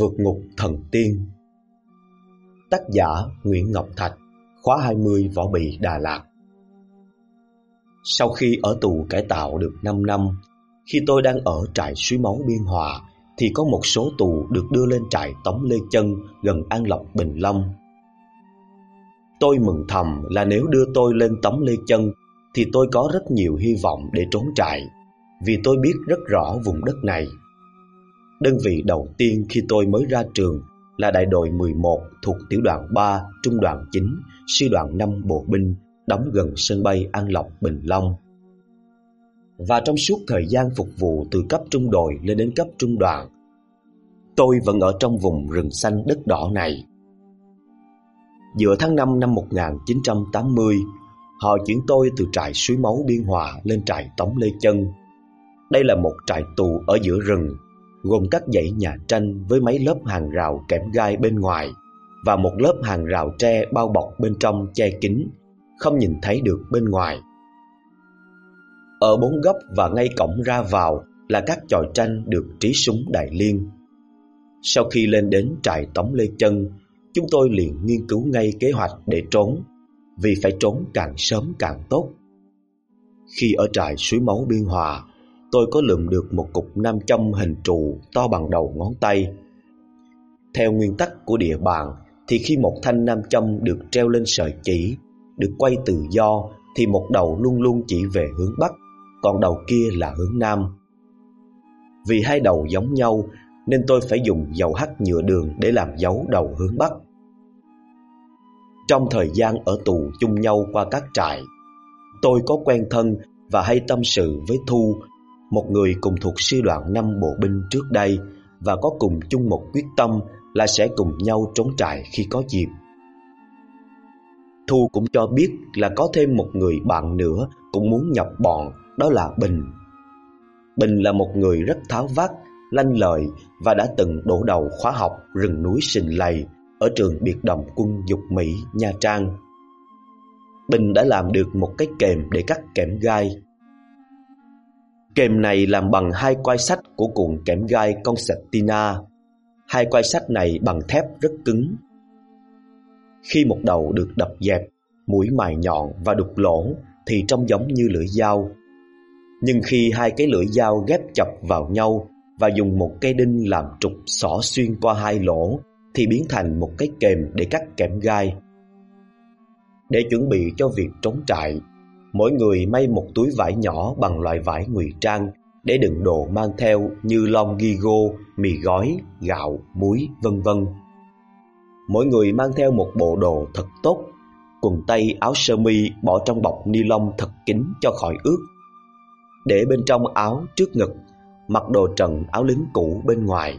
Vượt ngục thần tiên. Tác giả Nguyễn Ngọc Thạch, Khóa 20 Võ Bị Đà Lạt. Sau khi ở tù cải tạo được 5 năm, Khi tôi đang ở trại suối máu Biên Hòa, Thì có một số tù được đưa lên trại Tống Lê Chân gần An Lộc, Bình Long Tôi mừng thầm là nếu đưa tôi lên Tống Lê Chân Thì tôi có rất nhiều hy vọng để trốn trại, Vì tôi biết rất rõ vùng đất này. Đơn vị đầu tiên khi tôi mới ra trường là đại đội 11 thuộc tiểu đoàn 3, trung đoàn 9, sư đoàn 5 bộ binh, đóng gần sân bay An Lộc, Bình Long. Và trong suốt thời gian phục vụ từ cấp trung đội lên đến cấp trung đoàn, tôi vẫn ở trong vùng rừng xanh đất đỏ này. Giữa tháng 5 năm 1980, họ chuyển tôi từ trại suối máu Biên Hòa lên trại Tống Lê Chân. Đây là một trại tù ở giữa rừng gồm các dãy nhà tranh với mấy lớp hàng rào kẽm gai bên ngoài và một lớp hàng rào tre bao bọc bên trong che kín, không nhìn thấy được bên ngoài. Ở bốn góc và ngay cổng ra vào là các chòi tranh được trí súng đại liên. Sau khi lên đến trại Tống Lê Chân, chúng tôi liền nghiên cứu ngay kế hoạch để trốn, vì phải trốn càng sớm càng tốt. Khi ở trại suối máu Biên Hòa, tôi có lượm được một cục nam châm hình trụ to bằng đầu ngón tay. Theo nguyên tắc của địa bàn thì khi một thanh nam châm được treo lên sợi chỉ, được quay tự do thì một đầu luôn luôn chỉ về hướng bắc, còn đầu kia là hướng nam. Vì hai đầu giống nhau nên tôi phải dùng dầu hắt nhựa đường để làm dấu đầu hướng bắc. Trong thời gian ở tù chung nhau qua các trại, tôi có quen thân và hay tâm sự với Thu một người cùng thuộc sư đoàn năm bộ binh trước đây và có cùng chung một quyết tâm là sẽ cùng nhau trốn trại khi có dịp. Thu cũng cho biết là có thêm một người bạn nữa cũng muốn nhập bọn, đó là Bình. Bình là một người rất tháo vát, lanh lợi và đã từng đổ đầu khóa học rừng núi Sình Lầy ở trường biệt động quân Dục Mỹ, Nha Trang. Bình đã làm được một cái kềm để cắt kẽm gai Kềm này làm bằng hai quai sắt của cuộn kẽm gai concertina. Hai quai sắt này bằng thép rất cứng. Khi một đầu được đập dẹp, mũi mài nhọn và đục lỗ thì trông giống như lưỡi dao. Nhưng khi hai cái lưỡi dao ghép chập vào nhau và dùng một cây đinh làm trục xỏ xuyên qua hai lỗ thì biến thành một cái kềm để cắt kẽm gai. Để chuẩn bị cho việc trốn trại, Mỗi người may một túi vải nhỏ bằng loại vải ngụy trang để đựng đồ mang theo như lon ghi gô, mì gói, gạo, muối, vân vân. Mỗi người mang theo một bộ đồ thật tốt, quần tây, áo sơ mi bỏ trong bọc ni lông thật kín cho khỏi ướt. Để bên trong áo trước ngực, mặc đồ trần áo lính cũ bên ngoài.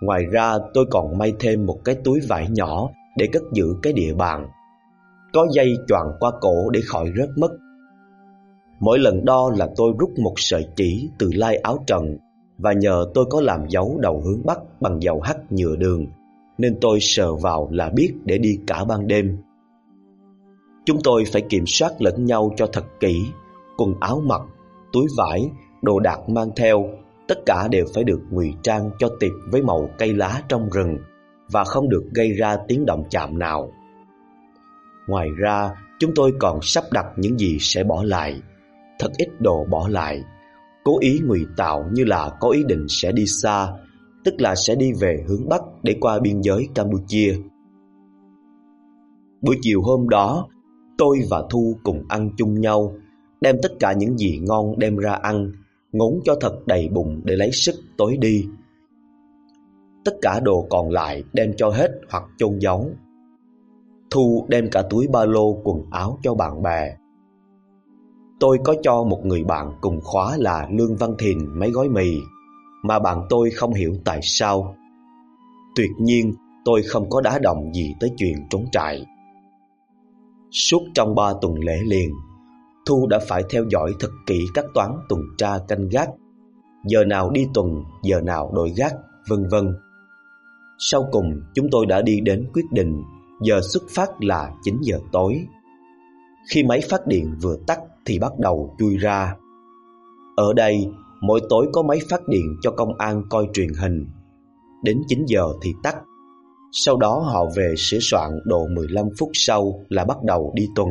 Ngoài ra tôi còn may thêm một cái túi vải nhỏ để cất giữ cái địa bàn có dây choàng qua cổ để khỏi rớt mất. Mỗi lần đo là tôi rút một sợi chỉ từ lai áo trần và nhờ tôi có làm dấu đầu hướng bắc bằng dầu hắt nhựa đường nên tôi sờ vào là biết để đi cả ban đêm. Chúng tôi phải kiểm soát lẫn nhau cho thật kỹ, quần áo mặc, túi vải, đồ đạc mang theo, tất cả đều phải được ngụy trang cho tiệp với màu cây lá trong rừng và không được gây ra tiếng động chạm nào. Ngoài ra, chúng tôi còn sắp đặt những gì sẽ bỏ lại. Thật ít đồ bỏ lại. Cố ý ngụy tạo như là có ý định sẽ đi xa, tức là sẽ đi về hướng Bắc để qua biên giới Campuchia. Buổi chiều hôm đó, tôi và Thu cùng ăn chung nhau, đem tất cả những gì ngon đem ra ăn, ngốn cho thật đầy bụng để lấy sức tối đi. Tất cả đồ còn lại đem cho hết hoặc chôn giấu. Thu đem cả túi ba lô quần áo cho bạn bè. Tôi có cho một người bạn cùng khóa là Lương Văn Thìn mấy gói mì, mà bạn tôi không hiểu tại sao. Tuyệt nhiên, tôi không có đá động gì tới chuyện trốn trại. Suốt trong ba tuần lễ liền, Thu đã phải theo dõi thật kỹ các toán tuần tra canh gác, giờ nào đi tuần, giờ nào đổi gác, vân vân. Sau cùng, chúng tôi đã đi đến quyết định Giờ xuất phát là 9 giờ tối Khi máy phát điện vừa tắt thì bắt đầu chui ra Ở đây, mỗi tối có máy phát điện cho công an coi truyền hình đến 9 giờ thì tắt. Sau đó họ về sửa soạn độ 15 phút sau là bắt đầu đi tuần.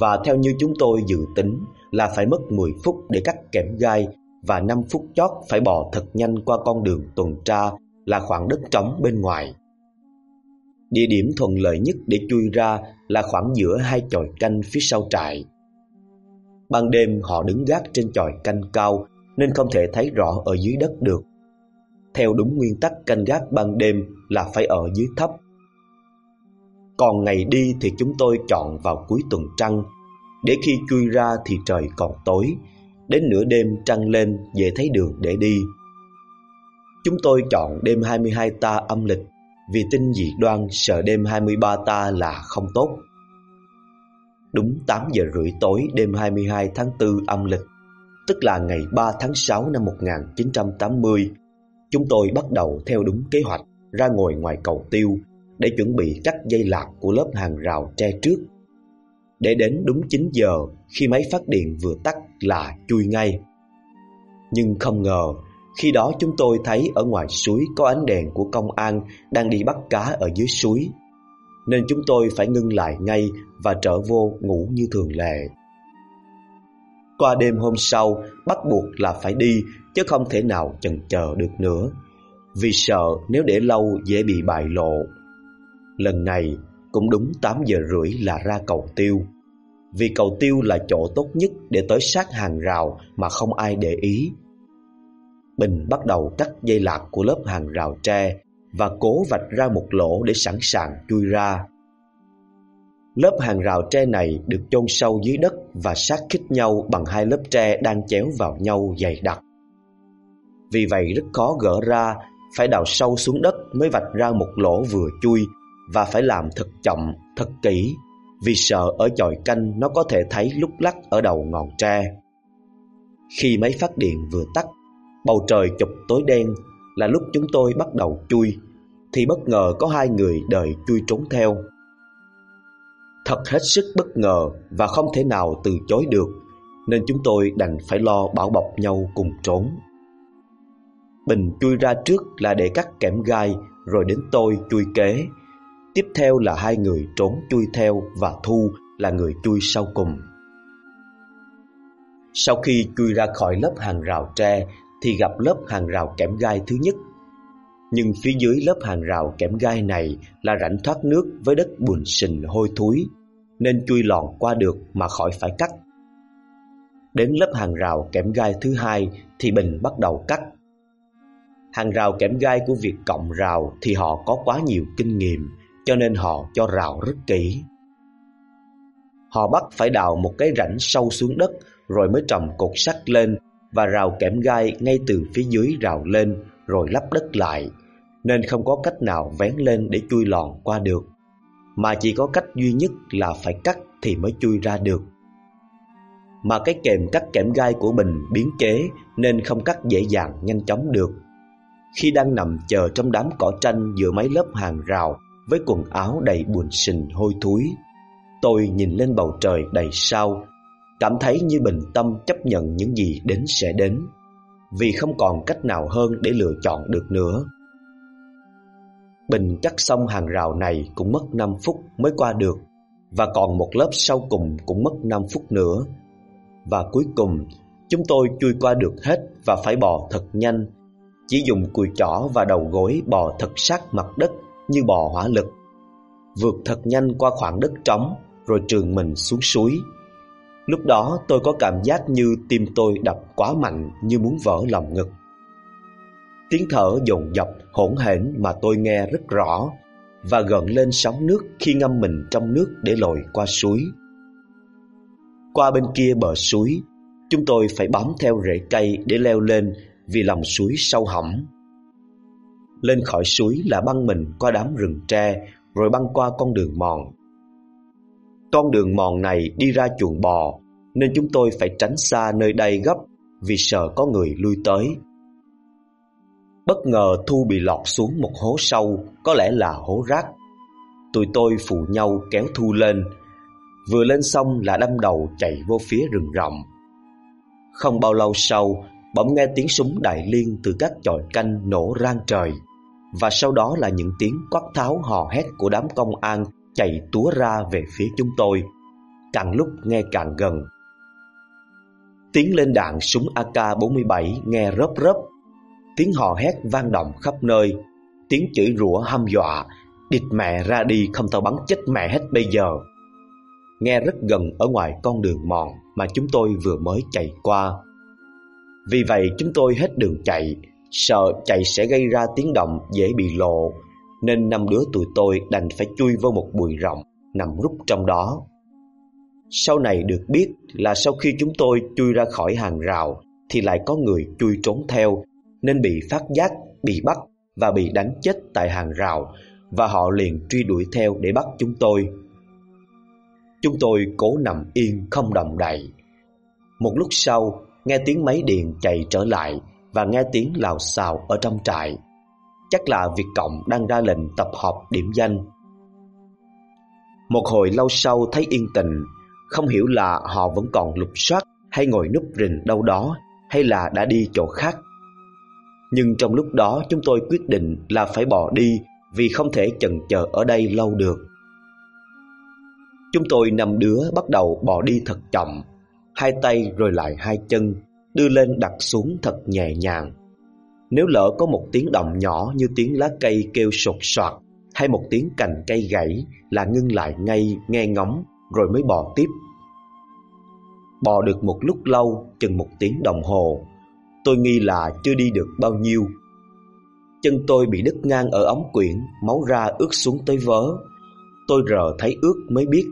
Và theo như chúng tôi dự tính là phải mất 10 phút để cắt kẽm gai và 5 phút chót phải bò thật nhanh qua con đường tuần tra là khoảng đất trống bên ngoài. Địa điểm thuận lợi nhất để chui ra là khoảng giữa hai chòi canh phía sau trại. Ban đêm họ đứng gác trên chòi canh cao nên không thể thấy rõ ở dưới đất được. Theo đúng nguyên tắc canh gác ban đêm là phải ở dưới thấp. Còn ngày đi thì chúng tôi chọn vào cuối tuần trăng, để khi chui ra thì trời còn tối, đến nửa đêm trăng lên dễ thấy đường để đi. Chúng tôi chọn đêm 22 ta âm lịch vì tin dị đoan sợ đêm 23 ta là không tốt. Đúng 8 giờ rưỡi tối đêm 22 tháng 4 âm lịch, tức là ngày 3 tháng 6 năm 1980, chúng tôi bắt đầu theo đúng kế hoạch ra ngồi ngoài cầu tiêu để chuẩn bị cắt dây lạc của lớp hàng rào tre trước. Để đến đúng 9 giờ khi máy phát điện vừa tắt là chui ngay. Nhưng không ngờ khi đó chúng tôi thấy ở ngoài suối có ánh đèn của công an đang đi bắt cá ở dưới suối. Nên chúng tôi phải ngưng lại ngay và trở vô ngủ như thường lệ. Qua đêm hôm sau, bắt buộc là phải đi chứ không thể nào chần chờ được nữa. Vì sợ nếu để lâu dễ bị bại lộ. Lần này cũng đúng 8 giờ rưỡi là ra cầu tiêu. Vì cầu tiêu là chỗ tốt nhất để tới sát hàng rào mà không ai để ý. Bình bắt đầu cắt dây lạc của lớp hàng rào tre và cố vạch ra một lỗ để sẵn sàng chui ra. Lớp hàng rào tre này được chôn sâu dưới đất và sát khít nhau bằng hai lớp tre đang chéo vào nhau dày đặc. Vì vậy rất khó gỡ ra, phải đào sâu xuống đất mới vạch ra một lỗ vừa chui và phải làm thật chậm, thật kỹ vì sợ ở chòi canh nó có thể thấy lúc lắc ở đầu ngọn tre. Khi máy phát điện vừa tắt Bầu trời chụp tối đen là lúc chúng tôi bắt đầu chui, Thì bất ngờ có hai người đợi chui trốn theo. Thật hết sức bất ngờ và không thể nào từ chối được, Nên chúng tôi đành phải lo bảo bọc nhau cùng trốn. Bình chui ra trước là để cắt kẽm gai, Rồi đến tôi chui kế. Tiếp theo là hai người trốn chui theo Và Thu là người chui sau cùng. Sau khi chui ra khỏi lớp hàng rào tre thì gặp lớp hàng rào kẽm gai thứ nhất. Nhưng phía dưới lớp hàng rào kẽm gai này là rãnh thoát nước với đất bùn sình hôi thối, nên chui lòn qua được mà khỏi phải cắt. Đến lớp hàng rào kẽm gai thứ hai thì Bình bắt đầu cắt. Hàng rào kẽm gai của việc cộng rào thì họ có quá nhiều kinh nghiệm, cho nên họ cho rào rất kỹ. Họ bắt phải đào một cái rãnh sâu xuống đất rồi mới trồng cột sắt lên và rào kẽm gai ngay từ phía dưới rào lên rồi lắp đất lại, nên không có cách nào vén lên để chui lòn qua được, mà chỉ có cách duy nhất là phải cắt thì mới chui ra được. Mà cái kềm cắt kẽm gai của mình biến kế nên không cắt dễ dàng nhanh chóng được. Khi đang nằm chờ trong đám cỏ tranh giữa mấy lớp hàng rào với quần áo đầy buồn sình hôi thối, tôi nhìn lên bầu trời đầy sao cảm thấy như bình tâm chấp nhận những gì đến sẽ đến, vì không còn cách nào hơn để lựa chọn được nữa. Bình cắt xong hàng rào này cũng mất 5 phút mới qua được, và còn một lớp sau cùng cũng mất 5 phút nữa. Và cuối cùng, chúng tôi chui qua được hết và phải bò thật nhanh, chỉ dùng cùi chỏ và đầu gối bò thật sát mặt đất như bò hỏa lực. Vượt thật nhanh qua khoảng đất trống rồi trường mình xuống suối Lúc đó tôi có cảm giác như tim tôi đập quá mạnh như muốn vỡ lòng ngực. Tiếng thở dồn dập hỗn hển mà tôi nghe rất rõ và gợn lên sóng nước khi ngâm mình trong nước để lội qua suối. Qua bên kia bờ suối, chúng tôi phải bám theo rễ cây để leo lên vì lòng suối sâu hỏng. Lên khỏi suối là băng mình qua đám rừng tre rồi băng qua con đường mòn con đường mòn này đi ra chuồng bò, Nên chúng tôi phải tránh xa nơi đây gấp, Vì sợ có người lui tới. Bất ngờ Thu bị lọt xuống một hố sâu, Có lẽ là hố rác. Tụi tôi phụ nhau kéo Thu lên. Vừa lên xong là đâm đầu chạy vô phía rừng rậm. Không bao lâu sau, bỗng nghe tiếng súng đại liên từ các chòi canh nổ rang trời, và sau đó là những tiếng quát tháo hò hét của đám công an chạy túa ra về phía chúng tôi, càng lúc nghe càng gần. Tiếng lên đạn súng AK-47 nghe rớp rớp, tiếng hò hét vang động khắp nơi, tiếng chửi rủa hăm dọa, Địch mẹ ra đi không tao bắn chết mẹ hết bây giờ. Nghe rất gần ở ngoài con đường mòn mà chúng tôi vừa mới chạy qua. Vì vậy chúng tôi hết đường chạy, sợ chạy sẽ gây ra tiếng động dễ bị lộ, nên năm đứa tụi tôi đành phải chui vô một bụi rộng nằm rút trong đó. Sau này được biết là sau khi chúng tôi chui ra khỏi hàng rào thì lại có người chui trốn theo nên bị phát giác, bị bắt và bị đánh chết tại hàng rào và họ liền truy đuổi theo để bắt chúng tôi. Chúng tôi cố nằm yên không động đậy. Một lúc sau, nghe tiếng máy điện chạy trở lại và nghe tiếng lào xào ở trong trại. Chắc là Việt Cộng đang ra lệnh tập hợp điểm danh. Một hồi lâu sau thấy yên tình, không hiểu là họ vẫn còn lục soát hay ngồi núp rình đâu đó hay là đã đi chỗ khác. Nhưng trong lúc đó chúng tôi quyết định là phải bỏ đi vì không thể chần chờ ở đây lâu được. Chúng tôi năm đứa bắt đầu bỏ đi thật chậm, hai tay rồi lại hai chân, đưa lên đặt xuống thật nhẹ nhàng. Nếu lỡ có một tiếng động nhỏ như tiếng lá cây kêu sột soạt hay một tiếng cành cây gãy là ngưng lại ngay nghe ngóng rồi mới bò tiếp. Bò được một lúc lâu, chừng một tiếng đồng hồ, tôi nghi là chưa đi được bao nhiêu. Chân tôi bị đứt ngang ở ống quyển, máu ra ướt xuống tới vớ. Tôi rờ thấy ướt mới biết,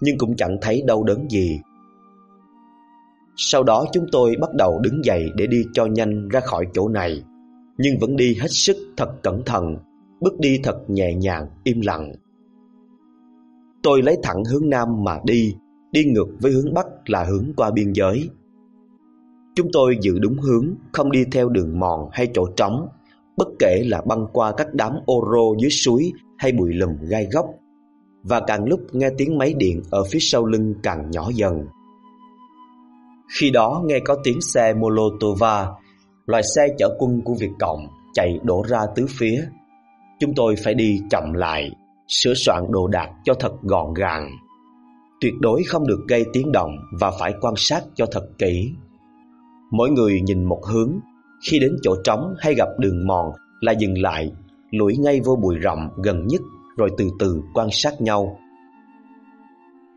nhưng cũng chẳng thấy đau đớn gì. Sau đó chúng tôi bắt đầu đứng dậy để đi cho nhanh ra khỏi chỗ này, nhưng vẫn đi hết sức thật cẩn thận, bước đi thật nhẹ nhàng, im lặng. Tôi lấy thẳng hướng nam mà đi, đi ngược với hướng bắc là hướng qua biên giới. Chúng tôi giữ đúng hướng, không đi theo đường mòn hay chỗ trống, bất kể là băng qua các đám ô rô dưới suối hay bụi lùm gai góc. Và càng lúc nghe tiếng máy điện ở phía sau lưng càng nhỏ dần. Khi đó nghe có tiếng xe Molotova, loại xe chở quân của Việt Cộng, chạy đổ ra tứ phía. Chúng tôi phải đi chậm lại, sửa soạn đồ đạc cho thật gọn gàng. Tuyệt đối không được gây tiếng động và phải quan sát cho thật kỹ. Mỗi người nhìn một hướng, khi đến chỗ trống hay gặp đường mòn là dừng lại, lủi ngay vô bụi rậm gần nhất rồi từ từ quan sát nhau.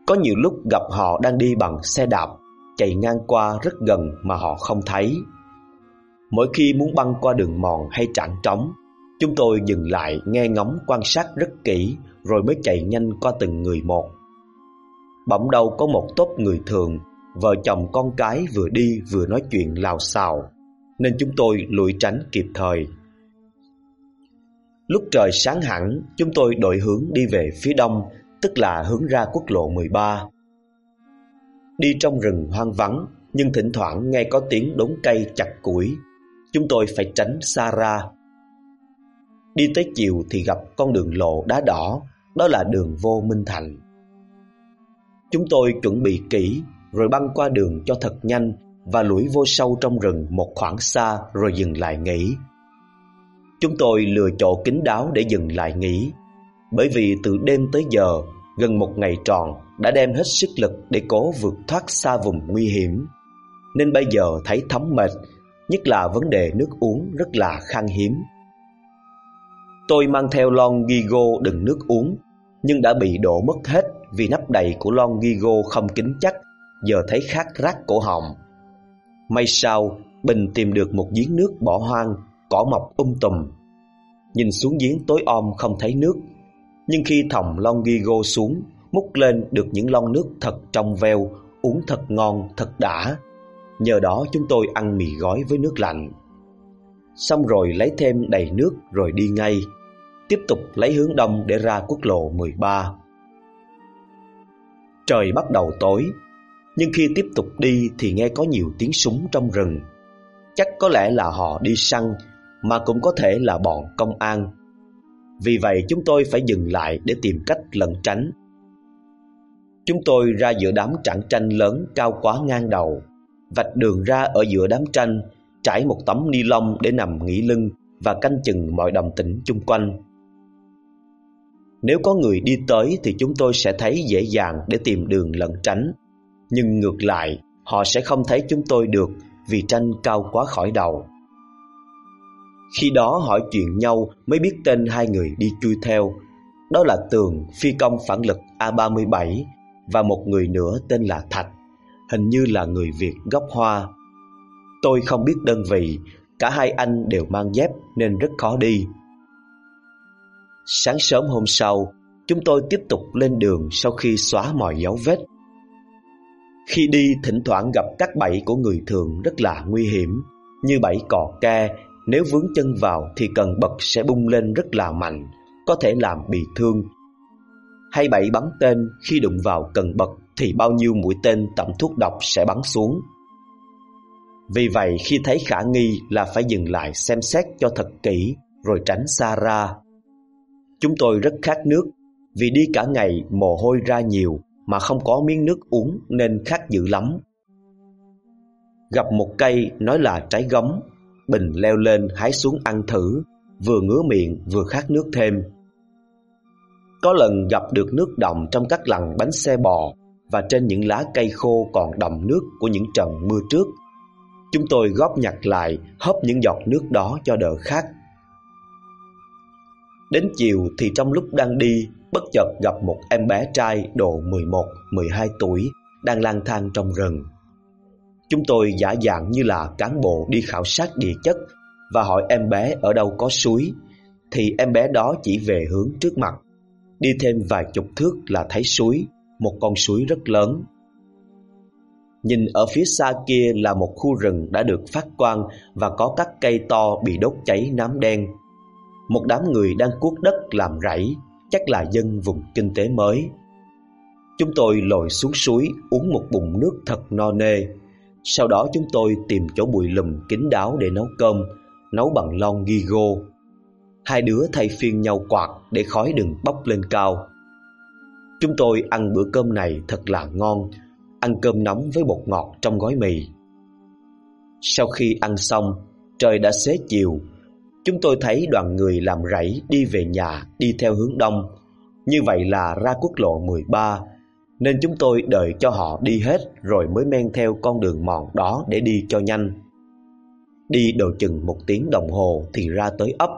Có nhiều lúc gặp họ đang đi bằng xe đạp chạy ngang qua rất gần mà họ không thấy. Mỗi khi muốn băng qua đường mòn hay trảng trống, chúng tôi dừng lại nghe ngóng quan sát rất kỹ rồi mới chạy nhanh qua từng người một. Bỗng đâu có một tốp người thường, vợ chồng con cái vừa đi vừa nói chuyện lào xào, nên chúng tôi lùi tránh kịp thời. Lúc trời sáng hẳn, chúng tôi đổi hướng đi về phía đông, tức là hướng ra quốc lộ 13. Đi trong rừng hoang vắng Nhưng thỉnh thoảng nghe có tiếng đốn cây chặt củi Chúng tôi phải tránh xa ra Đi tới chiều thì gặp con đường lộ đá đỏ Đó là đường vô Minh Thành. Chúng tôi chuẩn bị kỹ Rồi băng qua đường cho thật nhanh Và lủi vô sâu trong rừng một khoảng xa Rồi dừng lại nghỉ. Chúng tôi lựa chỗ kín đáo để dừng lại nghỉ Bởi vì từ đêm tới giờ Gần một ngày tròn đã đem hết sức lực để cố vượt thoát xa vùng nguy hiểm. Nên bây giờ thấy thấm mệt, nhất là vấn đề nước uống rất là khan hiếm. Tôi mang theo lon Gigo đựng nước uống, nhưng đã bị đổ mất hết vì nắp đầy của lon Gigo không kín chắc, giờ thấy khát rát cổ họng. May sao, Bình tìm được một giếng nước bỏ hoang, cỏ mọc um tùm. Nhìn xuống giếng tối om không thấy nước, nhưng khi thòng lon Gigo xuống múc lên được những lon nước thật trong veo, uống thật ngon, thật đã. Nhờ đó chúng tôi ăn mì gói với nước lạnh. Xong rồi lấy thêm đầy nước rồi đi ngay. Tiếp tục lấy hướng đông để ra quốc lộ 13. Trời bắt đầu tối, nhưng khi tiếp tục đi thì nghe có nhiều tiếng súng trong rừng. Chắc có lẽ là họ đi săn, mà cũng có thể là bọn công an. Vì vậy chúng tôi phải dừng lại để tìm cách lẩn tránh. Chúng tôi ra giữa đám trảng tranh lớn cao quá ngang đầu, vạch đường ra ở giữa đám tranh, trải một tấm ni lông để nằm nghỉ lưng và canh chừng mọi đồng tĩnh chung quanh. Nếu có người đi tới thì chúng tôi sẽ thấy dễ dàng để tìm đường lẩn tránh. Nhưng ngược lại, họ sẽ không thấy chúng tôi được vì tranh cao quá khỏi đầu. Khi đó hỏi chuyện nhau mới biết tên hai người đi chui theo. Đó là Tường, phi công phản lực A37 và một người nữa tên là Thạch, hình như là người Việt gốc Hoa. Tôi không biết đơn vị, cả hai anh đều mang dép nên rất khó đi. Sáng sớm hôm sau, chúng tôi tiếp tục lên đường sau khi xóa mọi dấu vết. Khi đi, thỉnh thoảng gặp các bẫy của người thường rất là nguy hiểm, như bẫy cò ke, nếu vướng chân vào thì cần bật sẽ bung lên rất là mạnh, có thể làm bị thương. Hay bẫy bắn tên, khi đụng vào cần bật thì bao nhiêu mũi tên tẩm thuốc độc sẽ bắn xuống. Vì vậy khi thấy khả nghi là phải dừng lại xem xét cho thật kỹ rồi tránh xa ra. Chúng tôi rất khát nước vì đi cả ngày mồ hôi ra nhiều mà không có miếng nước uống nên khát dữ lắm. Gặp một cây nói là trái gấm, Bình leo lên hái xuống ăn thử, vừa ngứa miệng vừa khát nước thêm. Có lần gặp được nước đọng trong các lằn bánh xe bò và trên những lá cây khô còn đầm nước của những trận mưa trước. Chúng tôi góp nhặt lại, hấp những giọt nước đó cho đỡ khát. Đến chiều thì trong lúc đang đi, bất chợt gặp một em bé trai độ 11, 12 tuổi đang lang thang trong rừng. Chúng tôi giả dạng như là cán bộ đi khảo sát địa chất và hỏi em bé ở đâu có suối, thì em bé đó chỉ về hướng trước mặt. Đi thêm vài chục thước là thấy suối, một con suối rất lớn. Nhìn ở phía xa kia là một khu rừng đã được phát quang và có các cây to bị đốt cháy nám đen một đám người đang cuốc đất làm rẫy, chắc là dân vùng kinh tế mới. Chúng tôi lội xuống suối uống một bụng nước thật no nê. Sau đó chúng tôi tìm chỗ bụi lùm kín đáo để nấu cơm, nấu bằng lon ghi gô. Hai đứa thay phiên nhau quạt để khói đừng bốc lên cao. Chúng tôi ăn bữa cơm này thật là ngon, ăn cơm nóng với bột ngọt trong gói mì. Sau khi ăn xong, trời đã xế chiều, Chúng tôi thấy đoàn người làm rẫy đi về nhà đi theo hướng đông. Như vậy là ra quốc lộ 13, nên chúng tôi đợi cho họ đi hết rồi mới men theo con đường mòn đó để đi cho nhanh. Đi đầu chừng một tiếng đồng hồ thì ra tới ấp.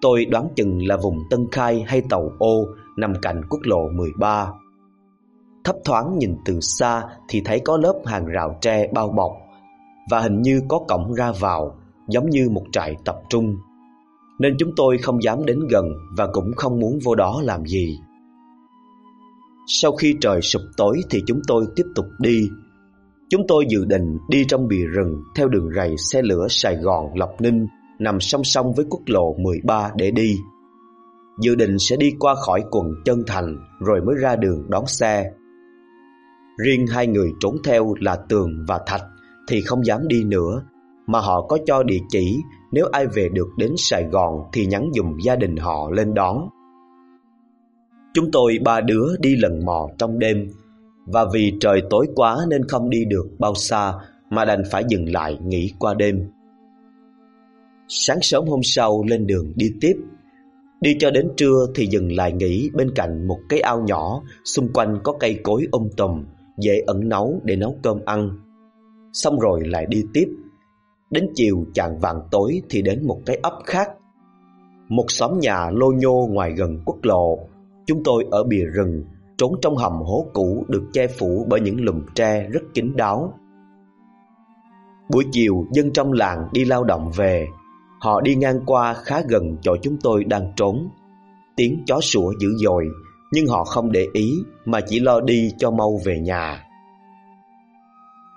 Tôi đoán chừng là vùng Tân Khai hay Tàu Ô nằm cạnh quốc lộ 13. Thấp thoáng nhìn từ xa thì thấy có lớp hàng rào tre bao bọc và hình như có cổng ra vào, giống như một trại tập trung nên chúng tôi không dám đến gần và cũng không muốn vô đó làm gì. Sau khi trời sụp tối thì chúng tôi tiếp tục đi. Chúng tôi dự định đi trong bìa rừng theo đường rầy xe lửa Sài Gòn Lộc Ninh, nằm song song với quốc lộ 13 để đi. Dự định sẽ đi qua khỏi quận Chân Thành rồi mới ra đường đón xe. Riêng hai người trốn theo là Tường và Thạch thì không dám đi nữa, mà họ có cho địa chỉ nếu ai về được đến Sài Gòn thì nhắn dùm gia đình họ lên đón. Chúng tôi ba đứa đi lần mò trong đêm, và vì trời tối quá nên không đi được bao xa mà đành phải dừng lại nghỉ qua đêm. Sáng sớm hôm sau lên đường đi tiếp. Đi cho đến trưa thì dừng lại nghỉ bên cạnh một cái ao nhỏ, xung quanh có cây cối um tùm, dễ ẩn nấu để nấu cơm ăn. Xong rồi lại đi tiếp. Đến chiều chạng vàng tối thì đến một cái ấp khác. Một xóm nhà lô nhô ngoài gần quốc lộ. Chúng tôi ở bìa rừng Trốn trong hầm hố cũ được che phủ bởi những lùm tre rất kín đáo. Buổi chiều dân trong làng đi lao động về. Họ đi ngang qua khá gần chỗ chúng tôi đang trốn Tiếng chó sủa dữ dội Nhưng họ không để ý Mà chỉ lo đi cho mau về nhà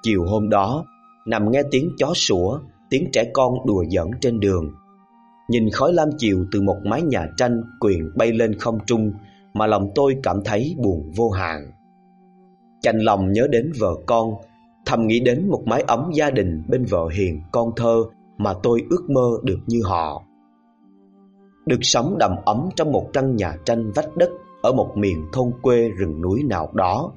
Chiều hôm đó nằm nghe tiếng chó sủa, tiếng trẻ con đùa giỡn trên đường. Nhìn khói lam chiều từ một mái nhà tranh quyền bay lên không trung mà lòng tôi cảm thấy buồn vô hạn. Chành lòng nhớ đến vợ con, thầm nghĩ đến một mái ấm gia đình bên vợ hiền con thơ mà tôi ước mơ được như họ. Được sống đầm ấm trong một căn nhà tranh vách đất ở một miền thôn quê rừng núi nào đó.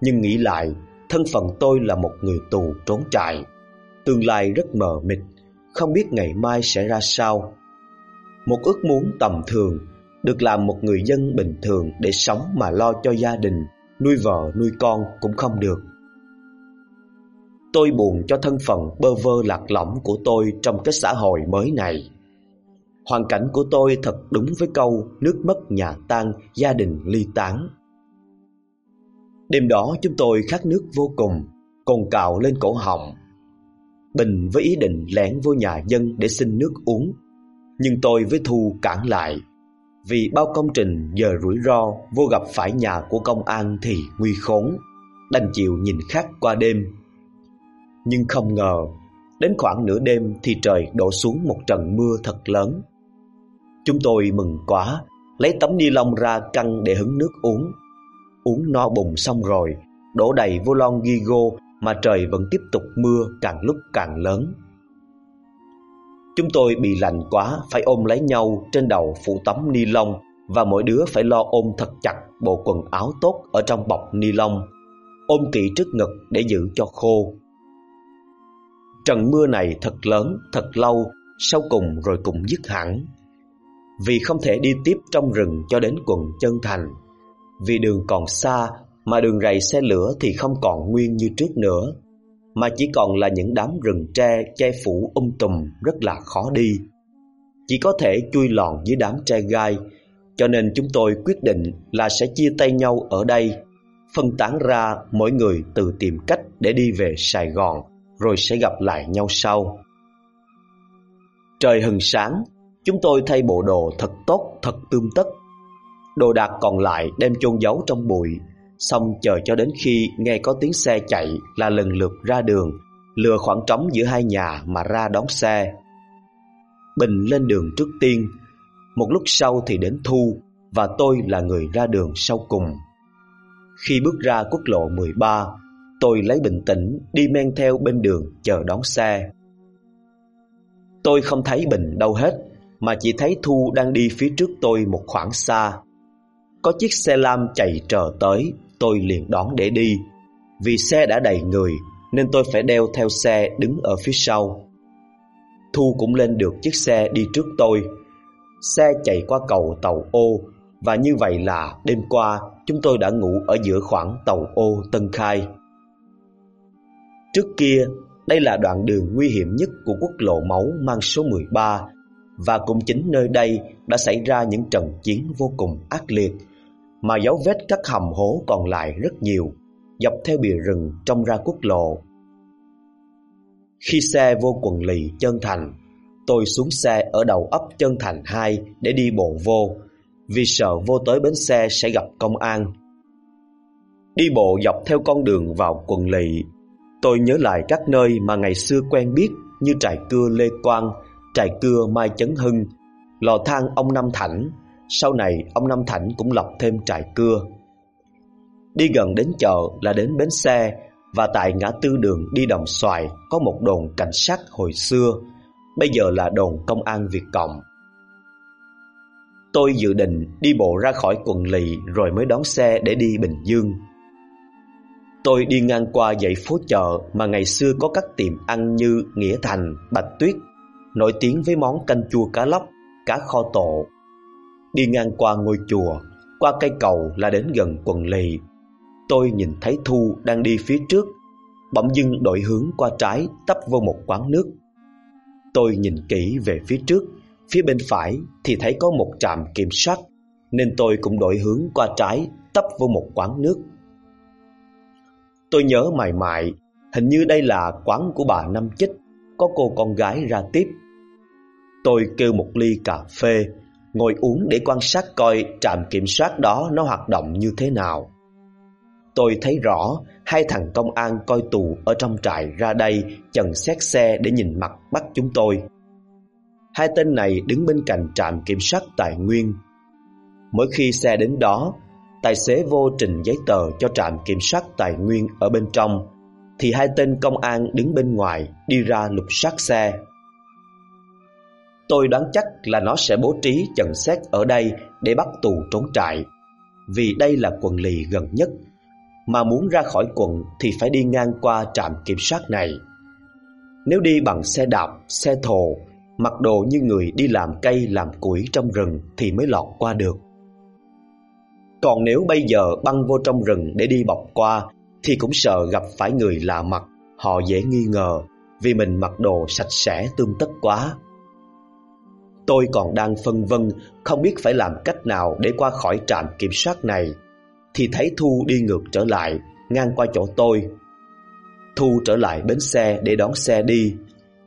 Nhưng nghĩ lại thân phận tôi là một người tù trốn trại Tương lai rất mờ mịt, không biết ngày mai sẽ ra sao. Một ước muốn tầm thường, được làm một người dân bình thường để sống mà lo cho gia đình, nuôi vợ, nuôi con cũng không được. Tôi buồn cho thân phận bơ vơ lạc lõng của tôi trong cái xã hội mới này. Hoàn cảnh của tôi thật đúng với câu nước mất nhà tan, gia đình ly tán. Đêm đó chúng tôi khát nước vô cùng, cồn cào lên cổ họng. Bình với ý định lẻn vô nhà dân để xin nước uống, nhưng tôi với Thu cản lại. Vì bao công trình giờ rủi ro vô gặp phải nhà của công an thì nguy khốn, đành chịu nhìn khác qua đêm. Nhưng không ngờ, đến khoảng nửa đêm thì trời đổ xuống một trận mưa thật lớn. Chúng tôi mừng quá, lấy tấm ni lông ra căng để hứng nước uống. Uống no bụng xong rồi, đổ đầy vô lon gigo mà trời vẫn tiếp tục mưa càng lúc càng lớn. Chúng tôi bị lạnh quá phải ôm lấy nhau trên đầu phủ tấm ni lông và mỗi đứa phải lo ôm thật chặt bộ quần áo tốt ở trong bọc ni lông, ôm kỹ trước ngực để giữ cho khô. Trận mưa này thật lớn, thật lâu, sau cùng rồi cũng dứt hẳn vì không thể đi tiếp trong rừng cho đến quận chân thành. Vì đường còn xa mà đường rầy xe lửa thì không còn nguyên như trước nữa, mà chỉ còn là những đám rừng tre che phủ um tùm rất là khó đi. Chỉ có thể chui lòn dưới đám tre gai, cho nên chúng tôi quyết định là sẽ chia tay nhau ở đây, phân tán ra mỗi người tự tìm cách để đi về Sài Gòn, rồi sẽ gặp lại nhau sau. Trời hừng sáng, Chúng tôi thay bộ đồ thật tốt, thật tươm tất. Đồ đạc còn lại đem chôn giấu trong bụi, xong chờ cho đến khi nghe có tiếng xe chạy là lần lượt ra đường, lừa khoảng trống giữa hai nhà mà ra đón xe. Bình lên đường trước tiên, một lúc sau thì đến Thu và tôi là người ra đường sau cùng. Khi bước ra quốc lộ 13, tôi lấy bình tĩnh đi men theo bên đường chờ đón xe. Tôi không thấy Bình đâu hết mà chỉ thấy Thu đang đi phía trước tôi một khoảng xa. Có chiếc xe lam chạy trở tới, tôi liền đón để đi. Vì xe đã đầy người nên tôi phải đeo theo xe đứng ở phía sau. Thu cũng lên được chiếc xe đi trước tôi. Xe chạy qua cầu tàu ô và như vậy là đêm qua chúng tôi đã ngủ ở giữa khoảng tàu ô Tân Khai. Trước kia, đây là đoạn đường nguy hiểm nhất của quốc lộ máu mang số 13 và cũng chính nơi đây đã xảy ra những trận chiến vô cùng ác liệt mà dấu vết các hầm hố còn lại rất nhiều dọc theo bìa rừng trong ra quốc lộ. Khi xe vô quần lì chân thành, tôi xuống xe ở đầu ấp chân thành 2 để đi bộ vô, vì sợ vô tới bến xe sẽ gặp công an. Đi bộ dọc theo con đường vào quần lì, tôi nhớ lại các nơi mà ngày xưa quen biết như trại cưa Lê Quang trại cưa Mai Chấn Hưng, lò than ông Năm Thảnh, sau này ông Năm Thảnh cũng lập thêm trại cưa. Đi gần đến chợ là đến bến xe và tại ngã tư đường đi đồng xoài có một đồn cảnh sát hồi xưa, bây giờ là đồn công an Việt Cộng. Tôi dự định đi bộ ra khỏi quận lỵ rồi mới đón xe để đi Bình Dương. Tôi đi ngang qua dãy phố chợ mà ngày xưa có các tiệm ăn như Nghĩa Thành, Bạch Tuyết, nổi tiếng với món canh chua cá lóc, cá kho tổ. Đi ngang qua ngôi chùa, qua cây cầu là đến gần quần lì. Tôi nhìn thấy Thu đang đi phía trước, bỗng dưng đổi hướng qua trái tấp vô một quán nước. Tôi nhìn kỹ về phía trước, phía bên phải thì thấy có một trạm kiểm soát, nên tôi cũng đổi hướng qua trái tấp vô một quán nước. Tôi nhớ mãi mãi, hình như đây là quán của bà Năm Chích, có cô con gái ra tiếp. Tôi kêu một ly cà phê, ngồi uống để quan sát coi trạm kiểm soát đó nó hoạt động như thế nào. Tôi thấy rõ hai thằng công an coi tù ở trong trại ra đây chần xét xe để nhìn mặt bắt chúng tôi. Hai tên này đứng bên cạnh trạm kiểm soát tài nguyên. Mỗi khi xe đến đó, tài xế vô trình giấy tờ cho trạm kiểm soát tài nguyên ở bên trong, thì hai tên công an đứng bên ngoài đi ra lục soát xe. Tôi đoán chắc là nó sẽ bố trí chần xét ở đây để bắt tù trốn trại Vì đây là quận lì gần nhất Mà muốn ra khỏi quận thì phải đi ngang qua trạm kiểm soát này Nếu đi bằng xe đạp, xe thồ, mặc đồ như người đi làm cây làm củi trong rừng thì mới lọt qua được. Còn nếu bây giờ băng vô trong rừng để đi bọc qua thì cũng sợ gặp phải người lạ mặt, họ dễ nghi ngờ vì mình mặc đồ sạch sẽ tươm tất quá. Tôi còn đang phân vân không biết phải làm cách nào để qua khỏi trạm kiểm soát này thì thấy Thu đi ngược trở lại ngang qua chỗ tôi. Thu trở lại bến xe để đón xe đi,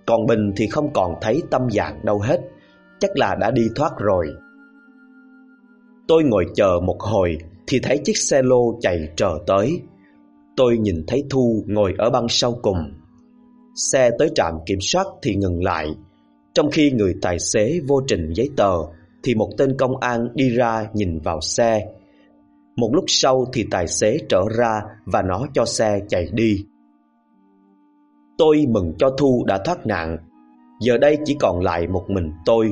còn Bình thì không còn thấy tâm dạng đâu hết, chắc là đã đi thoát rồi. Tôi ngồi chờ một hồi thì thấy chiếc xe lô chạy trở tới. Tôi nhìn thấy Thu ngồi ở băng sau cùng. Xe tới trạm kiểm soát thì ngừng lại. Trong khi người tài xế vô trình giấy tờ thì một tên công an đi ra nhìn vào xe. Một lúc sau thì tài xế trở ra và nó cho xe chạy đi. Tôi mừng cho Thu đã thoát nạn. Giờ đây chỉ còn lại một mình tôi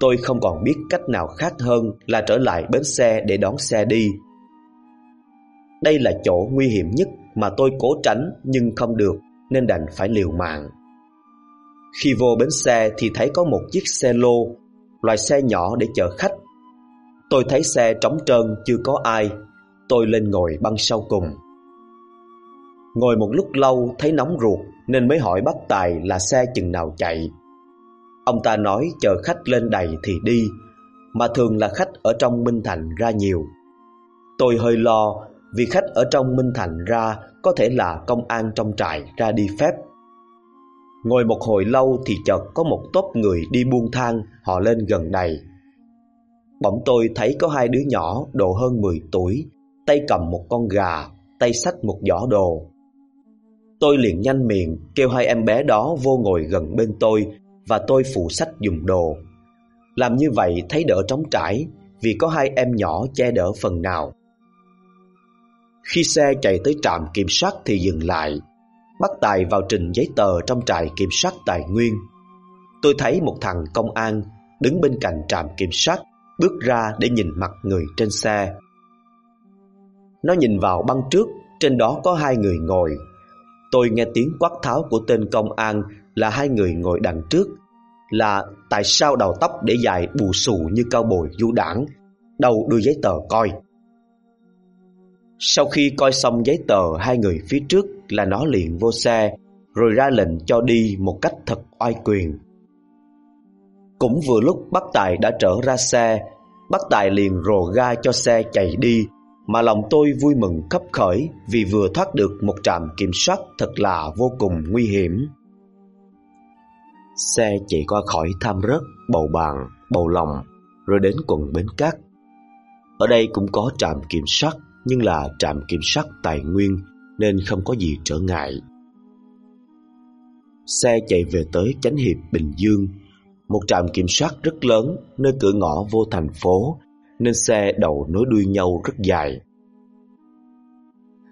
Tôi không còn biết cách nào khác hơn là trở lại bến xe để đón xe đi. Đây là chỗ nguy hiểm nhất mà tôi cố tránh nhưng không được nên đành phải liều mạng. Khi vô bến xe thì thấy có một chiếc xe lô, loại xe nhỏ để chở khách. Tôi thấy xe trống trơn chưa có ai, tôi lên ngồi băng sau cùng. Ngồi một lúc lâu thấy nóng ruột nên mới hỏi bác Tài là xe chừng nào chạy. Ông ta nói chờ khách lên đầy thì đi, mà thường là khách ở trong Minh Thành ra nhiều. Tôi hơi lo vì khách ở trong Minh Thành ra có thể là công an trong trại ra đi phép. Ngồi một hồi lâu thì chợt có một tốp người đi buông thang họ lên gần đầy. Bỗng tôi thấy có hai đứa nhỏ độ hơn 10 tuổi, tay cầm một con gà, tay xách một giỏ đồ. Tôi liền nhanh miệng kêu hai em bé đó vô ngồi gần bên tôi và tôi phụ sách dùng đồ. Làm như vậy thấy đỡ trống trải vì có hai em nhỏ che đỡ phần nào. Khi xe chạy tới trạm kiểm soát thì dừng lại, bắt Tài vào trình giấy tờ trong trại kiểm soát tài nguyên. Tôi thấy một thằng công an đứng bên cạnh trạm kiểm soát bước ra để nhìn mặt người trên xe. Nó nhìn vào băng trước, trên đó có hai người ngồi. Tôi nghe tiếng quát tháo của tên công an là hai người ngồi đằng trước, là tại sao đầu tóc để dài bù xù như cao bồi du đảng đầu đưa giấy tờ coi. Sau khi coi xong giấy tờ, hai người phía trước là nó liền vô xe, rồi ra lệnh cho đi một cách thật oai quyền. Cũng vừa lúc bác tài đã trở ra xe, bác tài liền rồ ga cho xe chạy đi, mà lòng tôi vui mừng khấp khởi vì vừa thoát được một trạm kiểm soát thật là vô cùng nguy hiểm. Xe chạy qua khỏi Tham Rớt, Bầu Bàng, Bầu Lòng rồi đến quận Bến Cát. Ở đây cũng có trạm kiểm soát nhưng là trạm kiểm soát tài nguyên nên không có gì trở ngại. Xe chạy về tới Chánh Hiệp Bình Dương, một trạm kiểm soát rất lớn nơi cửa ngõ vô thành phố nên xe đầu nối đuôi nhau rất dài.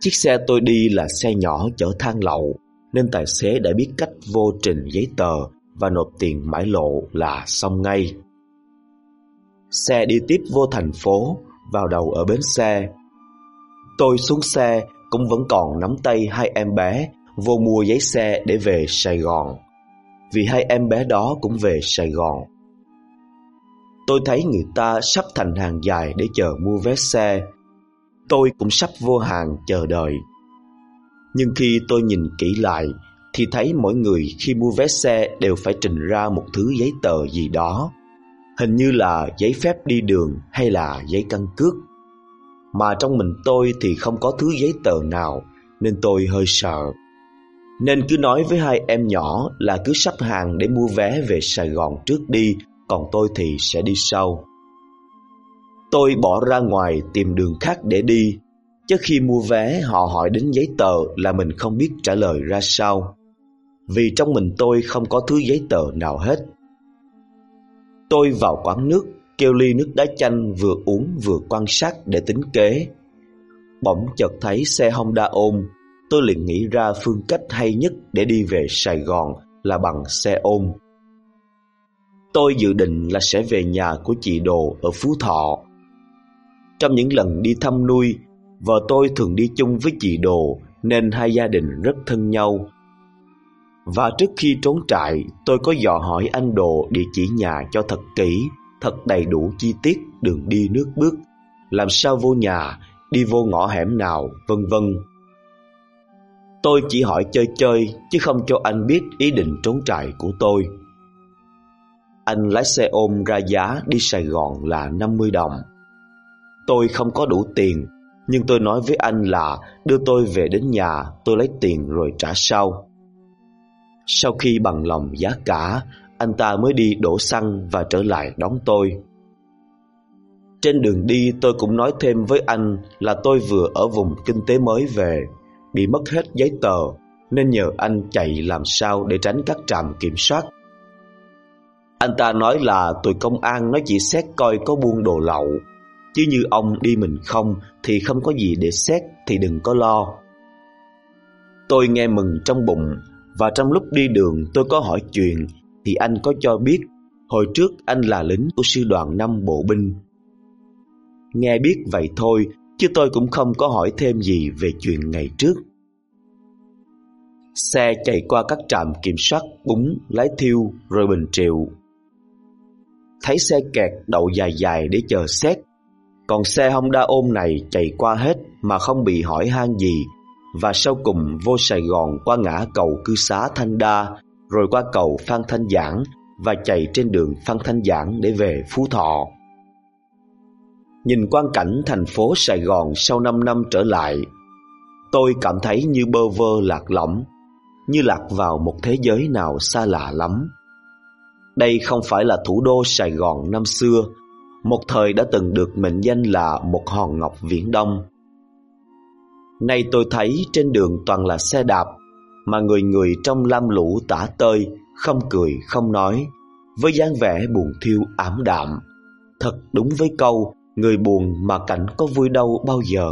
Chiếc xe tôi đi là xe nhỏ chở than lậu nên tài xế đã biết cách vô trình giấy tờ và nộp tiền mãi lộ là xong ngay. Xe đi tiếp vô thành phố, vào đầu ở bến xe. Tôi xuống xe cũng vẫn còn nắm tay hai em bé vô mua giấy xe để về Sài Gòn. Vì hai em bé đó cũng về Sài Gòn. Tôi thấy người ta sắp thành hàng dài để chờ mua vé xe. Tôi cũng sắp vô hàng chờ đợi. Nhưng khi tôi nhìn kỹ lại thì thấy mỗi người khi mua vé xe đều phải trình ra một thứ giấy tờ gì đó. Hình như là giấy phép đi đường hay là giấy căn cước. Mà trong mình tôi thì không có thứ giấy tờ nào nên tôi hơi sợ. Nên cứ nói với hai em nhỏ là cứ sắp hàng để mua vé về Sài Gòn trước đi, còn tôi thì sẽ đi sau. Tôi bỏ ra ngoài tìm đường khác để đi, chứ khi mua vé họ hỏi đến giấy tờ là mình không biết trả lời ra sao vì trong mình tôi không có thứ giấy tờ nào hết. Tôi vào quán nước, kêu ly nước đá chanh vừa uống vừa quan sát để tính kế. Bỗng chợt thấy xe Honda ôm, tôi liền nghĩ ra phương cách hay nhất để đi về Sài Gòn là bằng xe ôm. Tôi dự định là sẽ về nhà của chị Đồ ở Phú Thọ. Trong những lần đi thăm nuôi, vợ tôi thường đi chung với chị Đồ nên hai gia đình rất thân nhau và trước khi trốn trại, tôi có dò hỏi anh Đồ địa chỉ nhà cho thật kỹ, thật đầy đủ chi tiết đường đi nước bước, làm sao vô nhà, đi vô ngõ hẻm nào, vân vân. Tôi chỉ hỏi chơi chơi chứ không cho anh biết ý định trốn trại của tôi. Anh lái xe ôm ra giá đi Sài Gòn là 50 đồng. Tôi không có đủ tiền, nhưng tôi nói với anh là đưa tôi về đến nhà, tôi lấy tiền rồi trả sau. Sau khi bằng lòng giá cả, anh ta mới đi đổ xăng và trở lại đón tôi. Trên đường đi tôi cũng nói thêm với anh là tôi vừa ở vùng kinh tế mới về, bị mất hết giấy tờ nên nhờ anh chạy làm sao để tránh các trạm kiểm soát. Anh ta nói là tụi công an nó chỉ xét coi có buôn đồ lậu, chứ như ông đi mình không thì không có gì để xét thì đừng có lo. Tôi nghe mừng trong bụng và trong lúc đi đường tôi có hỏi chuyện thì anh có cho biết hồi trước anh là lính của sư đoàn năm bộ binh. Nghe biết vậy thôi chứ tôi cũng không có hỏi thêm gì về chuyện ngày trước. Xe chạy qua các trạm kiểm soát búng lái thiêu rồi bình triệu. Thấy xe kẹt đậu dài dài để chờ xét, còn xe Honda ôm này chạy qua hết mà không bị hỏi han gì và sau cùng vô Sài Gòn qua ngã cầu cư xá Thanh Đa rồi qua cầu Phan Thanh Giảng và chạy trên đường Phan Thanh Giảng để về Phú Thọ. Nhìn quang cảnh thành phố Sài Gòn sau 5 năm trở lại, tôi cảm thấy như bơ vơ lạc lõng, như lạc vào một thế giới nào xa lạ lắm. Đây không phải là thủ đô Sài Gòn năm xưa, một thời đã từng được mệnh danh là một hòn ngọc viễn đông. Nay tôi thấy trên đường toàn là xe đạp, mà người người trong lam lũ tả tơi, không cười không nói, với dáng vẻ buồn thiêu ảm đạm. Thật đúng với câu Người buồn mà cảnh có vui đâu bao giờ.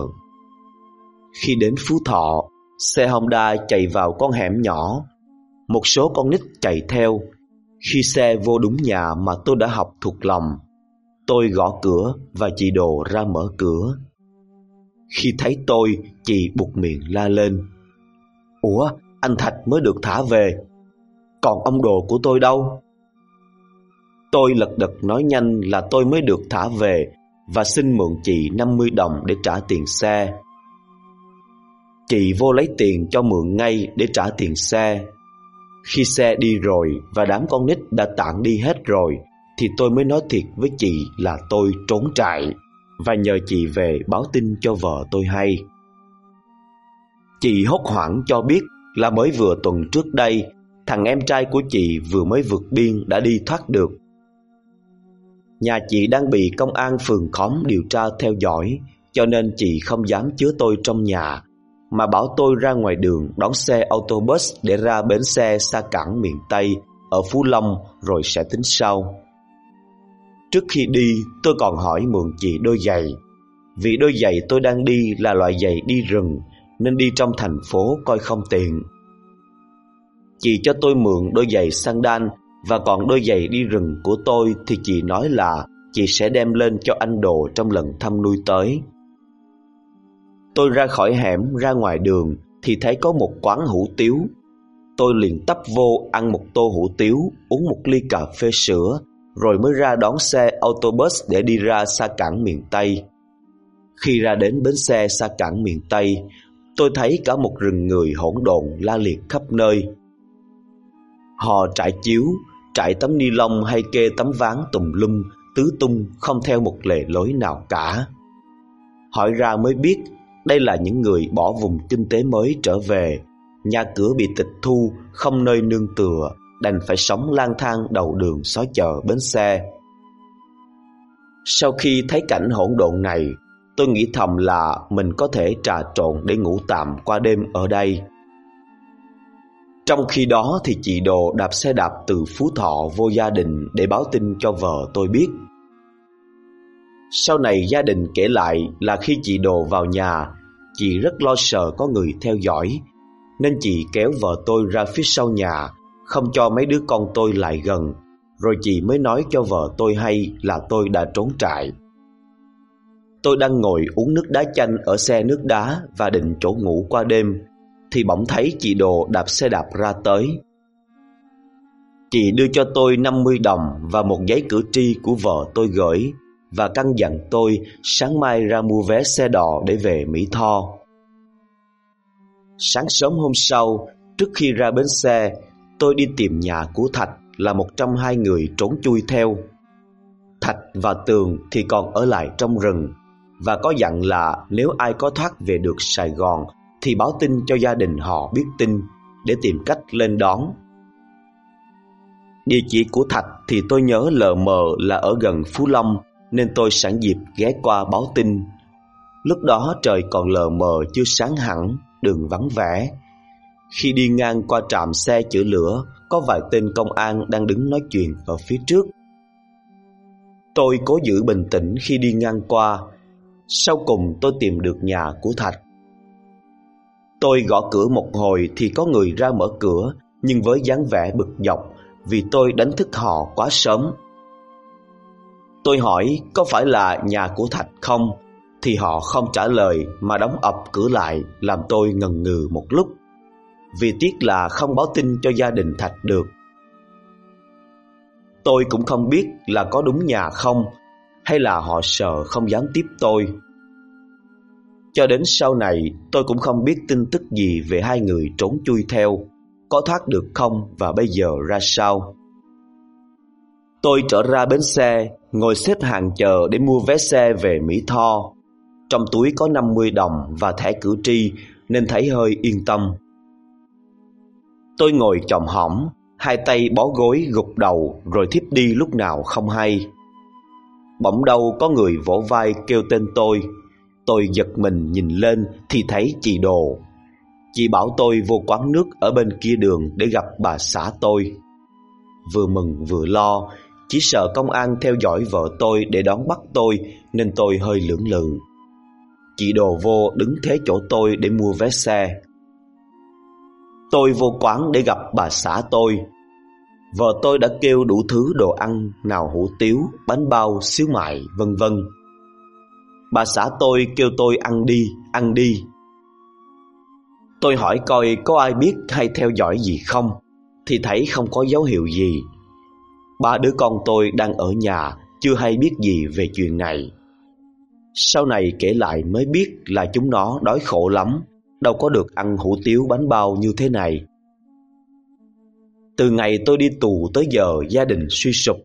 Khi đến Phú Thọ Xe Honda chạy vào con hẻm nhỏ. Một số con nít chạy theo. Khi xe vô đúng nhà mà tôi đã học thuộc lòng Tôi gõ cửa và chị Đồ ra mở cửa. Khi thấy tôi, Chị buộc miệng la lên Ủa, anh Thạch mới được thả về Còn ông Đồ của tôi đâu Tôi lật đật nói nhanh là tôi mới được thả về và xin mượn chị 50 đồng để trả tiền xe. Chị vô lấy tiền cho mượn ngay để trả tiền xe. Khi xe đi rồi và đám con nít đã tản đi hết rồi, thì tôi mới nói thiệt với chị là tôi trốn trại và nhờ chị về báo tin cho vợ tôi hay. Chị hốt hoảng cho biết là mới vừa tuần trước đây, thằng em trai của chị vừa mới vượt biên đã đi thoát được Nhà chị đang bị công an phường khóm điều tra theo dõi, Cho nên chị không dám chứa tôi trong nhà, Mà bảo tôi ra ngoài đường đón xe autobus để ra bến xe xa cảng miền Tây Ở Phú Long rồi sẽ tính sau Trước khi đi tôi còn hỏi mượn chị đôi giày Vì đôi giày tôi đang đi là loại giày đi rừng Nên đi trong thành phố coi không tiện Chị cho tôi mượn đôi giày sandal và còn đôi giày đi rừng của tôi thì chị nói là chị sẽ đem lên cho anh Đồ trong lần thăm nuôi tới. Tôi ra khỏi hẻm ra ngoài đường thì thấy có một quán hủ tiếu. Tôi liền tấp vô ăn một tô hủ tiếu, uống một ly cà phê sữa rồi mới ra đón xe autobus để đi ra xa cảng miền Tây. Khi ra đến bến xe xa cảng miền Tây, tôi thấy cả một rừng người hỗn độn la liệt khắp nơi. Họ trải chiếu, trải tấm ni lông hay kê tấm ván tùm lum, tứ tung không theo một lề lối nào cả. Hỏi ra mới biết đây là những người bỏ vùng kinh tế mới trở về, nhà cửa bị tịch thu, không nơi nương tựa, đành phải sống lang thang đầu đường xó chợ bến xe. Sau khi thấy cảnh hỗn độn này, tôi nghĩ thầm là mình có thể trà trộn để ngủ tạm qua đêm ở đây. Trong khi đó thì chị Đồ đạp xe đạp từ Phú Thọ vô gia đình để báo tin cho vợ tôi biết. Sau này gia đình kể lại là khi chị Đồ vào nhà, chị rất lo sợ có người theo dõi, nên chị kéo vợ tôi ra phía sau nhà, không cho mấy đứa con tôi lại gần, rồi chị mới nói cho vợ tôi hay là tôi đã trốn trại. Tôi đang ngồi uống nước đá chanh ở xe nước đá và định chỗ ngủ qua đêm thì bỗng thấy chị Đồ đạp xe đạp ra tới. Chị đưa cho tôi 50 đồng và một giấy cử tri của vợ tôi gửi và căn dặn tôi sáng mai ra mua vé xe đò để về Mỹ Tho. Sáng sớm hôm sau, trước khi ra bến xe, tôi đi tìm nhà của Thạch là một trong hai người trốn chui theo. Thạch và Tường thì còn ở lại trong rừng và có dặn là nếu ai có thoát về được Sài Gòn thì báo tin cho gia đình họ biết tin để tìm cách lên đón. Địa chỉ của Thạch thì tôi nhớ lờ mờ là ở gần Phú Long nên tôi sẵn dịp ghé qua báo tin. Lúc đó trời còn lờ mờ chưa sáng hẳn, đường vắng vẻ. Khi đi ngang qua trạm xe chữa lửa, có vài tên công an đang đứng nói chuyện ở phía trước. Tôi cố giữ bình tĩnh khi đi ngang qua. Sau cùng tôi tìm được nhà của Thạch. Tôi gõ cửa một hồi thì có người ra mở cửa, nhưng với dáng vẻ bực dọc vì tôi đánh thức họ quá sớm. Tôi hỏi có phải là nhà của Thạch không? Thì họ không trả lời mà đóng ập cửa lại làm tôi ngần ngừ một lúc. Vì tiếc là không báo tin cho gia đình Thạch được. Tôi cũng không biết là có đúng nhà không hay là họ sợ không dám tiếp tôi. Cho đến sau này tôi cũng không biết tin tức gì về hai người trốn chui theo, có thoát được không và bây giờ ra sao. Tôi trở ra bến xe, ngồi xếp hàng chờ để mua vé xe về Mỹ Tho. Trong túi có 50 đồng và thẻ cử tri nên thấy hơi yên tâm. Tôi ngồi chòm hõm, hai tay bó gối gục đầu rồi thiếp đi lúc nào không hay. Bỗng đâu có người vỗ vai kêu tên tôi. Tôi giật mình nhìn lên thì thấy chị Đồ. Chị bảo tôi vô quán nước ở bên kia đường để gặp bà xã tôi. Vừa mừng vừa lo chỉ sợ công an theo dõi vợ tôi để đón bắt tôi Nên tôi hơi lưỡng lự Chị đồ vô đứng thế chỗ tôi để mua vé xe Tôi vô quán để gặp bà xã tôi. Vợ tôi đã kêu đủ thứ đồ ăn Nào hủ tiếu, bánh bao, xíu mại, vân vân. Bà xã tôi kêu tôi ăn đi, ăn đi. Tôi hỏi coi có ai biết hay theo dõi gì không Thì thấy không có dấu hiệu gì. Ba đứa con tôi đang ở nhà Chưa hay biết gì về chuyện này. Sau này kể lại mới biết là chúng nó đói khổ lắm. Đâu có được ăn hủ tiếu bánh bao như thế này. Từ ngày tôi đi tù tới giờ gia đình suy sụp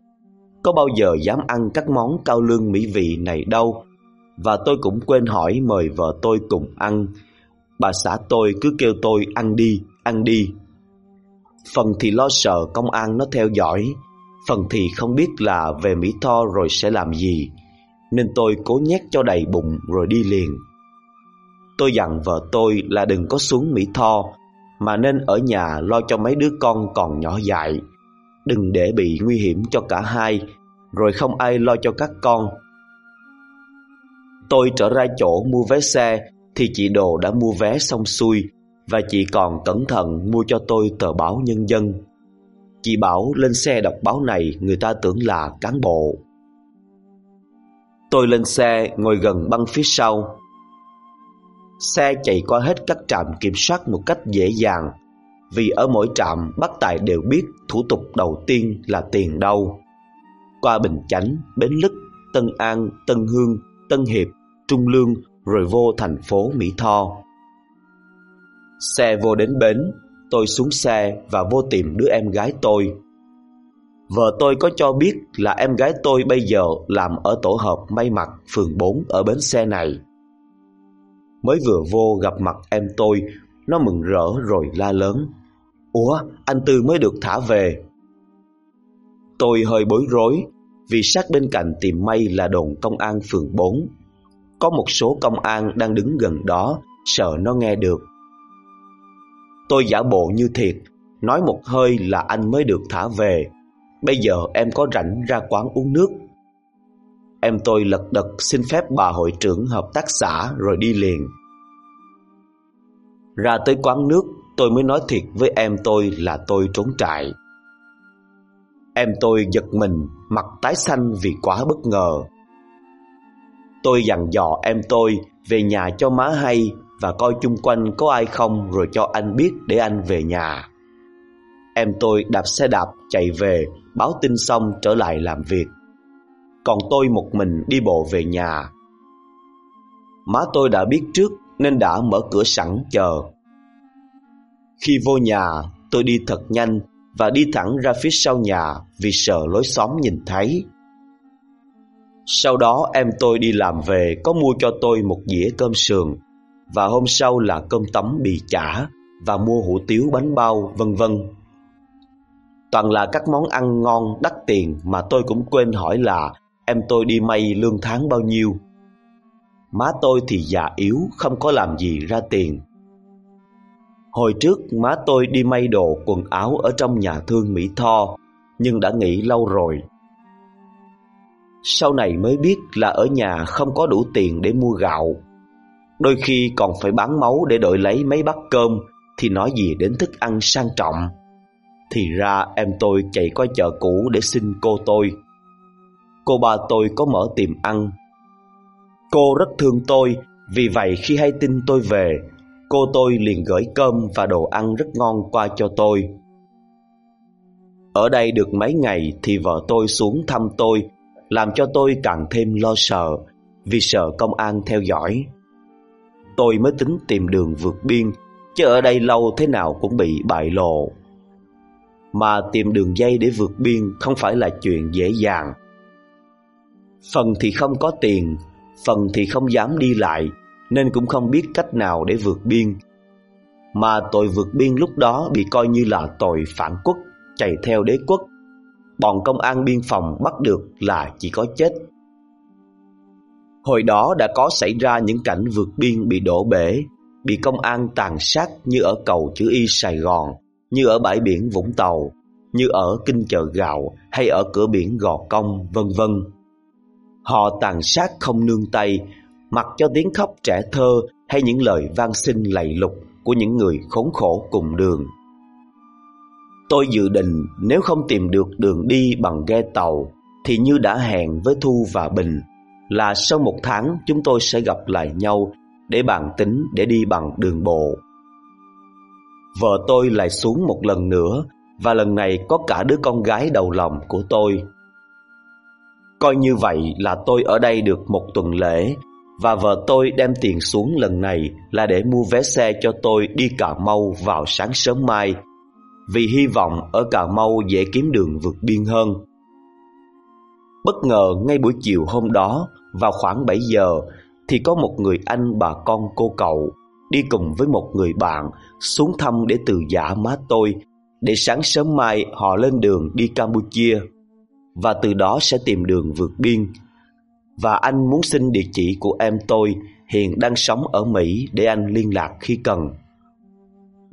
Có bao giờ dám ăn các món cao lương mỹ vị này đâu. Và tôi cũng quên hỏi mời vợ tôi cùng ăn. Bà xã tôi cứ kêu tôi ăn đi, ăn đi. Phần thì lo sợ công an nó theo dõi Phần thì không biết là về Mỹ Tho rồi sẽ làm gì. Nên tôi cố nhét cho đầy bụng rồi đi liền. Tôi dặn vợ tôi là đừng có xuống Mỹ Tho, Mà nên ở nhà lo cho mấy đứa con còn nhỏ dại Đừng để bị nguy hiểm cho cả hai, Rồi không ai lo cho các con Tôi trở ra chỗ mua vé xe, Thì chị Đồ đã mua vé xong xuôi, Và chị còn cẩn thận mua cho tôi tờ báo Nhân dân Chị bảo lên xe đọc báo này người ta tưởng là cán bộ. Tôi lên xe, ngồi gần băng phía sau. Xe chạy qua hết các trạm kiểm soát một cách dễ dàng vì ở mỗi trạm bắt tài đều biết thủ tục đầu tiên là tiền đâu. Qua Bình Chánh, Bến Lức, Tân An, Tân Hương, Tân Hiệp, Trung Lương rồi vô thành phố Mỹ Tho. Xe vô đến bến Tôi xuống xe và vô tìm đứa em gái tôi Vợ tôi có cho biết là em gái tôi bây giờ làm ở tổ hợp may mặc phường 4 ở bến xe này. Mới vừa vô gặp mặt em tôi, nó mừng rỡ rồi la lớn. Ủa, anh Tư mới được thả về. Tôi hơi bối rối vì sát bên cạnh tìm may là đồn công an phường 4. Có một số công an đang đứng gần đó, sợ nó nghe được Tôi giả bộ như thiệt Nói một hơi là anh mới được thả về Bây giờ em có rảnh ra quán uống nước Em tôi lật đật xin phép bà hội trưởng hợp tác xã rồi đi liền ra tới quán nước, tôi mới nói thiệt với em tôi là tôi trốn trại. Em tôi giật mình, mặt tái xanh vì quá bất ngờ. Tôi dặn dò em tôi về nhà cho má hay và coi chung quanh có ai không rồi cho anh biết để anh về nhà. Em tôi đạp xe đạp chạy về, Báo tin xong trở lại làm việc. Còn tôi một mình đi bộ về nhà. Má tôi đã biết trước nên đã mở cửa sẵn chờ. Khi vô nhà, Tôi đi thật nhanh Và đi thẳng ra phía sau nhà Vì sợ lối xóm nhìn thấy. Sau đó em tôi đi làm về Có mua cho tôi một dĩa cơm sườn Và hôm sau là cơm tấm bì chả Và mua hủ tiếu, bánh bao, vân vân. Toàn là các món ăn ngon đắt tiền mà tôi cũng quên hỏi là em tôi đi may lương tháng bao nhiêu. Má tôi thì già yếu, không có làm gì ra tiền. Hồi trước, má tôi đi may đồ quần áo ở trong nhà thương Mỹ Tho, nhưng đã nghỉ lâu rồi. Sau này mới biết là ở nhà không có đủ tiền để mua gạo. Đôi khi còn phải bán máu để đổi lấy mấy bát cơm, thì nói gì đến thức ăn sang trọng. Thì ra, em tôi chạy qua chợ cũ để xin cô tôi Cô ba tôi có mở tiệm ăn Cô rất thương tôi Vì vậy khi hay tin tôi về Cô tôi liền gửi cơm và đồ ăn rất ngon qua cho tôi. Ở đây được mấy ngày thì vợ tôi xuống thăm tôi Làm cho tôi càng thêm lo sợ Vì sợ công an theo dõi. Tôi mới tính tìm đường vượt biên Chứ ở đây lâu thế nào cũng bị bại lộ. Mà tìm đường dây để vượt biên không phải là chuyện dễ dàng. Phần thì không có tiền, phần thì không dám đi lại, nên cũng không biết cách nào để vượt biên. Mà tội vượt biên lúc đó bị coi như là tội phản quốc, chạy theo đế quốc. Bọn công an biên phòng bắt được là chỉ có chết. Hồi đó đã có xảy ra những cảnh vượt biên bị đổ bể, bị công an tàn sát như ở cầu chữ Y Sài Gòn như ở bãi biển Vũng Tàu, như ở kinh chợ gạo hay ở cửa biển Gò Công, vân vân. Họ tàn sát không nương tay, mặc cho tiếng khóc trẻ thơ hay những lời van xin lạy lục của những người khốn khổ cùng đường. Tôi dự định nếu không tìm được đường đi bằng ghe tàu thì như đã hẹn với Thu và Bình là sau một tháng chúng tôi sẽ gặp lại nhau để bàn tính để đi bằng đường bộ. Vợ tôi lại xuống một lần nữa Và lần này có cả đứa con gái đầu lòng của tôi Coi như vậy là tôi ở đây được một tuần lễ, Và vợ tôi đem tiền xuống lần này là để mua vé xe cho tôi đi Cà Mau vào sáng sớm mai, Vì hy vọng ở Cà Mau dễ kiếm đường vượt biên hơn. Bất ngờ ngay buổi chiều hôm đó, vào khoảng 7 giờ, thì có một người anh bà con cô cậu đi cùng với một người bạn xuống thăm để từ giả má tôi, để sáng sớm mai họ lên đường đi Campuchia và từ đó sẽ tìm đường vượt biên. Và anh muốn xin địa chỉ của em tôi hiện đang sống ở Mỹ để anh liên lạc khi cần.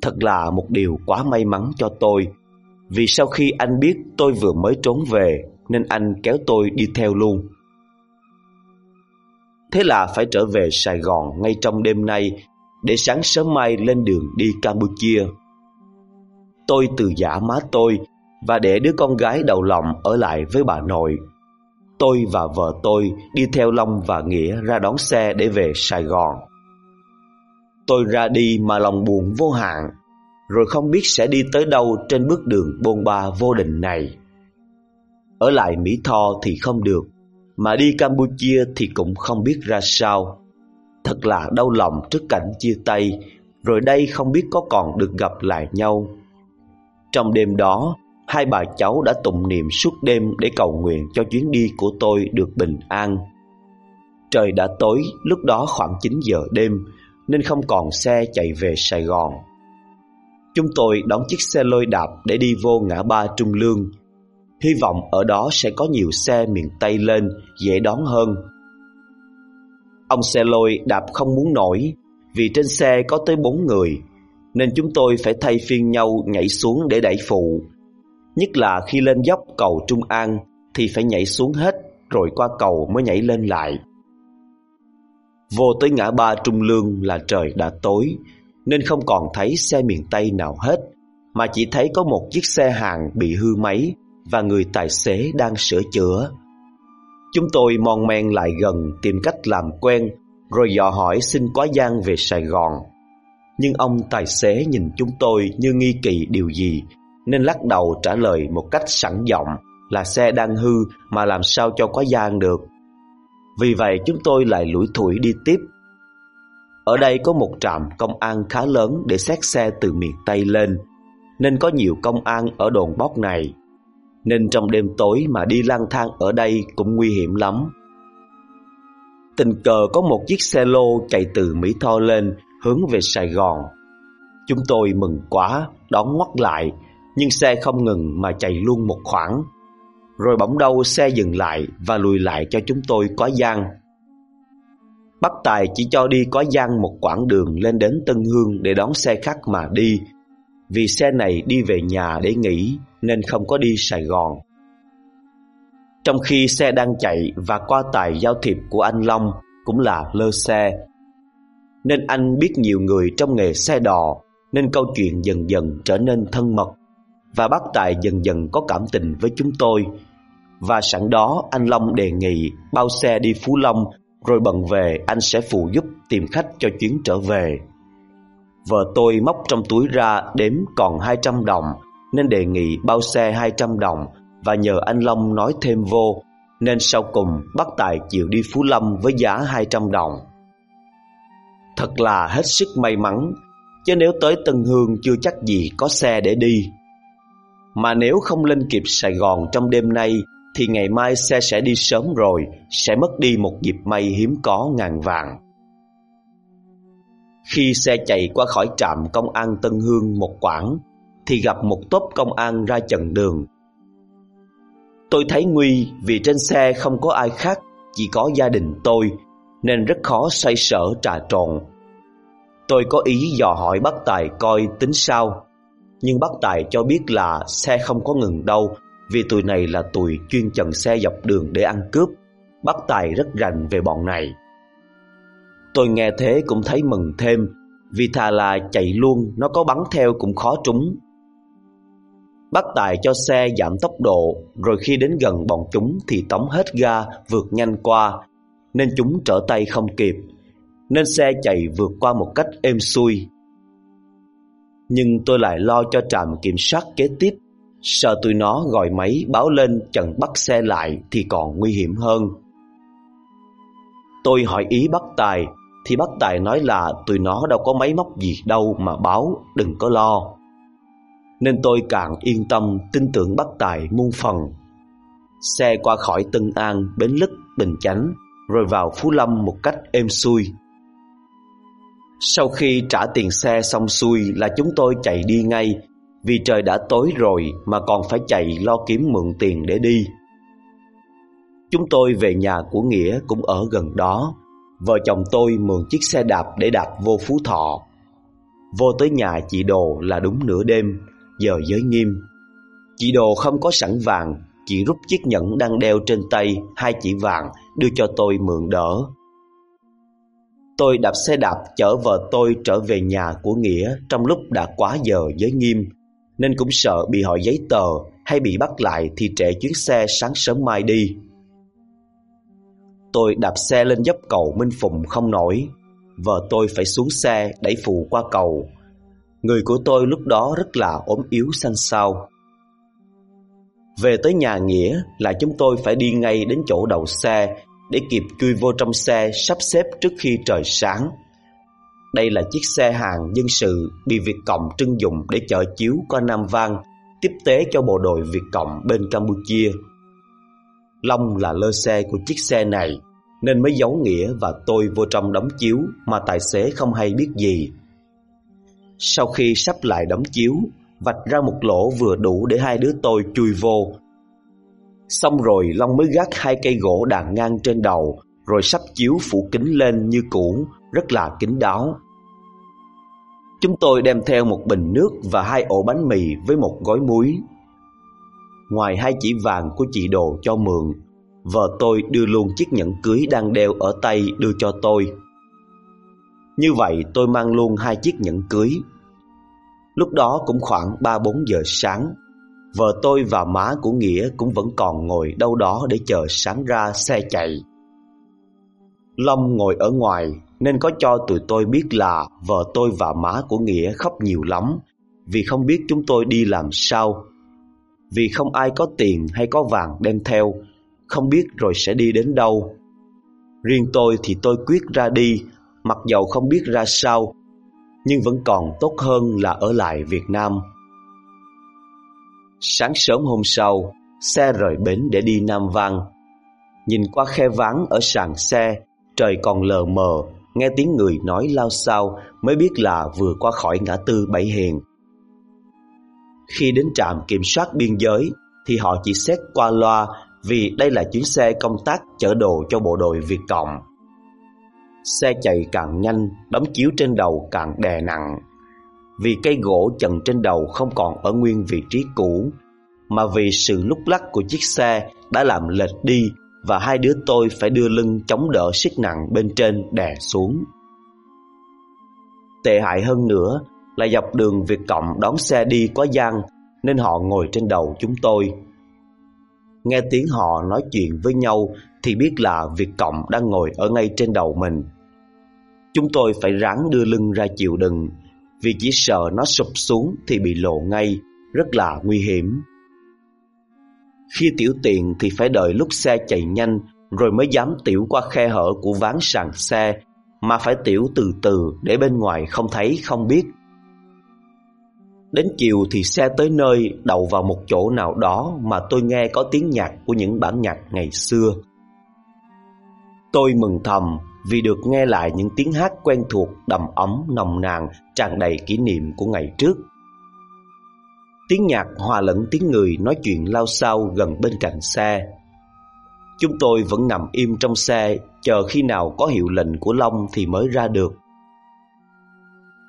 Thật là một điều quá may mắn cho tôi, vì sau khi anh biết tôi vừa mới trốn về, nên anh kéo tôi đi theo luôn. Thế là phải trở về Sài Gòn ngay trong đêm nay để sáng sớm mai lên đường đi Campuchia. Tôi từ giả má tôi và để đứa con gái đầu lòng ở lại với bà nội. Tôi và vợ tôi đi theo Long và Nghĩa ra đón xe để về Sài Gòn. Tôi ra đi mà lòng buồn vô hạn, rồi không biết sẽ đi tới đâu trên bước đường bôn ba vô định này. Ở lại Mỹ Tho thì không được, mà đi Campuchia thì cũng không biết ra sao. Thật là đau lòng trước cảnh chia tay Rồi đây không biết có còn được gặp lại nhau Trong đêm đó Hai bà cháu đã tụng niệm suốt đêm Để cầu nguyện cho chuyến đi của tôi được bình an. Trời đã tối, Lúc đó khoảng 9 giờ đêm, Nên không còn xe chạy về Sài Gòn. Chúng tôi đón chiếc xe lôi đạp Để đi vô ngã ba Trung Lương. Hy vọng ở đó sẽ có nhiều xe miền Tây lên, Dễ đón hơn. Ông xe lôi đạp không muốn nổi, vì trên xe có tới bốn người, nên chúng tôi phải thay phiên nhau nhảy xuống để đẩy phụ. Nhất là khi lên dốc cầu Trung An thì phải nhảy xuống hết, rồi qua cầu mới nhảy lên lại. Vô tới ngã ba Trung Lương là trời đã tối, nên không còn thấy xe miền Tây nào hết, mà chỉ thấy có một chiếc xe hàng bị hư máy và người tài xế đang sửa chữa. Chúng tôi mòn men lại gần tìm cách làm quen, rồi dò hỏi xin quá gian về Sài Gòn. Nhưng ông tài xế nhìn chúng tôi như nghi kỳ điều gì nên lắc đầu trả lời một cách sẵn giọng là xe đang hư mà làm sao cho có gian được. Vì vậy chúng tôi lại lủi thủi đi tiếp. Ở đây có một trạm công an khá lớn để xét xe từ miền Tây lên, nên có nhiều công an ở đồn bóc này. Nên trong đêm tối mà đi lang thang ở đây cũng nguy hiểm lắm. Tình cờ có một chiếc xe lô chạy từ Mỹ Tho lên hướng về Sài Gòn. Chúng tôi mừng quá, đón ngoắt lại, nhưng xe không ngừng mà chạy luôn một khoảng. Rồi bỗng đâu xe dừng lại và lùi lại cho chúng tôi có gian. bắt Tài chỉ cho đi có gian một quãng đường lên đến Tân Hương để đón xe khác mà đi, vì xe này đi về nhà để nghỉ nên không có đi Sài Gòn. Trong khi xe đang chạy và qua tài giao thiệp của anh Long cũng là lơ xe. Nên anh biết nhiều người trong nghề xe đò nên câu chuyện dần dần trở nên thân mật và bác Tài dần dần có cảm tình với chúng tôi. Và sẵn đó anh Long đề nghị bao xe đi Phú Long rồi bận về anh sẽ phụ giúp tìm khách cho chuyến trở về. Vợ tôi móc trong túi ra đếm còn 200 đồng nên đề nghị bao xe 200 đồng và nhờ anh Long nói thêm vô nên sau cùng bác Tài chịu đi Phú Lâm với giá 200 đồng. Thật là hết sức may mắn, chứ nếu tới Tân Hương chưa chắc gì có xe để đi. Mà nếu không lên kịp Sài Gòn trong đêm nay thì ngày mai xe sẽ đi sớm rồi, sẽ mất đi một dịp may hiếm có ngàn vàng. Khi xe chạy qua khỏi trạm công an Tân Hương một quãng thì gặp một tốp công an ra chặn đường Tôi thấy nguy vì trên xe không có ai khác, chỉ có gia đình tôi, nên rất khó xoay sở trà trộn. Tôi có ý dò hỏi bác Tài coi tính sao, nhưng bác Tài cho biết là xe không có ngừng đâu, vì tụi này là tụi chuyên chần xe dọc đường để ăn cướp. Bác Tài rất rành về bọn này. Tôi nghe thế cũng thấy mừng thêm, vì thà là chạy luôn, nó có bắn theo cũng khó trúng. Bác Tài cho xe giảm tốc độ Rồi khi đến gần bọn chúng Thì tống hết ga vượt nhanh qua Nên chúng trở tay không kịp Nên xe chạy vượt qua một cách êm xuôi nhưng tôi lại lo cho trạm kiểm soát kế tiếp Sợ tụi nó gọi máy báo lên chặn bắt xe lại Thì còn nguy hiểm hơn Tôi hỏi ý bác Tài Thì bác Tài nói là tụi nó đâu có máy móc gì đâu mà báo Đừng có lo nên tôi càng yên tâm tin tưởng bác tài muôn phần. Xe qua khỏi Tân An, Bến Lức, Bình Chánh, rồi vào Phú Lâm một cách êm xuôi. Sau khi trả tiền xe xong xuôi là chúng tôi chạy đi ngay, vì trời đã tối rồi mà còn phải chạy lo kiếm mượn tiền để đi. Chúng tôi về nhà của Nghĩa cũng ở gần đó. Vợ chồng tôi mượn chiếc xe đạp để đạp vô Phú Thọ. Vô tới nhà chị Đồ là đúng nửa đêm, giờ giới nghiêm. Chị Đồ không có sẵn vàng, chị rút chiếc nhẫn đang đeo trên tay, hai chỉ vàng, đưa cho tôi mượn đỡ. Tôi đạp xe đạp chở vợ tôi trở về nhà của Nghĩa trong lúc đã quá giờ giới nghiêm, nên cũng sợ bị hỏi giấy tờ hay bị bắt lại thì trễ chuyến xe sáng sớm mai đi. Tôi đạp xe lên dốc cầu Minh Phụng không nổi, vợ tôi phải xuống xe đẩy phụ qua cầu Người của tôi lúc đó rất là ốm yếu xanh xao. Về tới nhà Nghĩa là chúng tôi phải đi ngay đến chỗ đậu xe để kịp chui vô trong xe sắp xếp trước khi trời sáng. Đây là chiếc xe hàng dân sự bị Việt Cộng trưng dụng để chở chiếu qua Nam Vang tiếp tế cho bộ đội Việt Cộng bên Campuchia. Long là lơ xe của chiếc xe này nên mới giấu Nghĩa và tôi vô trong đóng chiếu mà tài xế không hay biết gì. Sau khi sắp lại đóng chiếu, vạch ra một lỗ vừa đủ để hai đứa tôi chui vô. Xong rồi Long mới gác hai cây gỗ đàn ngang trên đầu, rồi sắp chiếu phủ kính lên như cũ, rất là kín đáo. Chúng tôi đem theo một bình nước và hai ổ bánh mì với một gói muối. Ngoài hai chỉ vàng của chị Đồ cho mượn, vợ tôi đưa luôn chiếc nhẫn cưới đang đeo ở tay đưa cho tôi. Như vậy tôi mang luôn hai chiếc nhẫn cưới. Lúc đó cũng khoảng 3-4 giờ sáng. Vợ tôi và má của Nghĩa cũng vẫn còn ngồi đâu đó để chờ sáng ra xe chạy. Long ngồi ở ngoài nên có cho tụi tôi biết là vợ tôi và má của Nghĩa khóc nhiều lắm vì không biết chúng tôi đi làm sao. Vì không ai có tiền hay có vàng đem theo, không biết rồi sẽ đi đến đâu. Riêng tôi thì tôi quyết ra đi, mặc dầu không biết ra sao, nhưng vẫn còn tốt hơn là ở lại Việt Nam. Sáng sớm hôm sau, xe rời bến để đi Nam Văn. Nhìn qua khe vắng ở sàn xe, trời còn lờ mờ, nghe tiếng người nói lao sao mới biết là vừa qua khỏi ngã tư Bảy Hiền. Khi đến trạm kiểm soát biên giới thì họ chỉ xét qua loa vì đây là chuyến xe công tác chở đồ cho bộ đội Việt Cộng. Xe chạy càng nhanh, đóng chiếu trên đầu càng đè nặng. Vì cây gỗ chần trên đầu không còn ở nguyên vị trí cũ, mà vì sự lúc lắc của chiếc xe đã làm lệch đi và hai đứa tôi phải đưa lưng chống đỡ sức nặng bên trên đè xuống. Tệ hại hơn nữa là dọc đường Việt Cộng đón xe đi quá gian nên họ ngồi trên đầu chúng tôi. Nghe tiếng họ nói chuyện với nhau thì biết là Việt Cộng đang ngồi ở ngay trên đầu mình. Chúng tôi phải ráng đưa lưng ra chịu đựng vì chỉ sợ nó sụp xuống thì bị lộ ngay, rất là nguy hiểm. Khi tiểu tiện thì phải đợi lúc xe chạy nhanh rồi mới dám tiểu qua khe hở của ván sàn xe mà phải tiểu từ từ để bên ngoài không thấy không biết. Đến chiều thì xe tới nơi đậu vào một chỗ nào đó mà tôi nghe có tiếng nhạc của những bản nhạc ngày xưa. Tôi mừng thầm vì được nghe lại những tiếng hát quen thuộc đầm ấm nồng nàn tràn đầy kỷ niệm của ngày trước. Tiếng nhạc hòa lẫn tiếng người nói chuyện lao sao gần bên cạnh xe. Chúng tôi vẫn nằm im trong xe chờ khi nào có hiệu lệnh của Long thì mới ra được.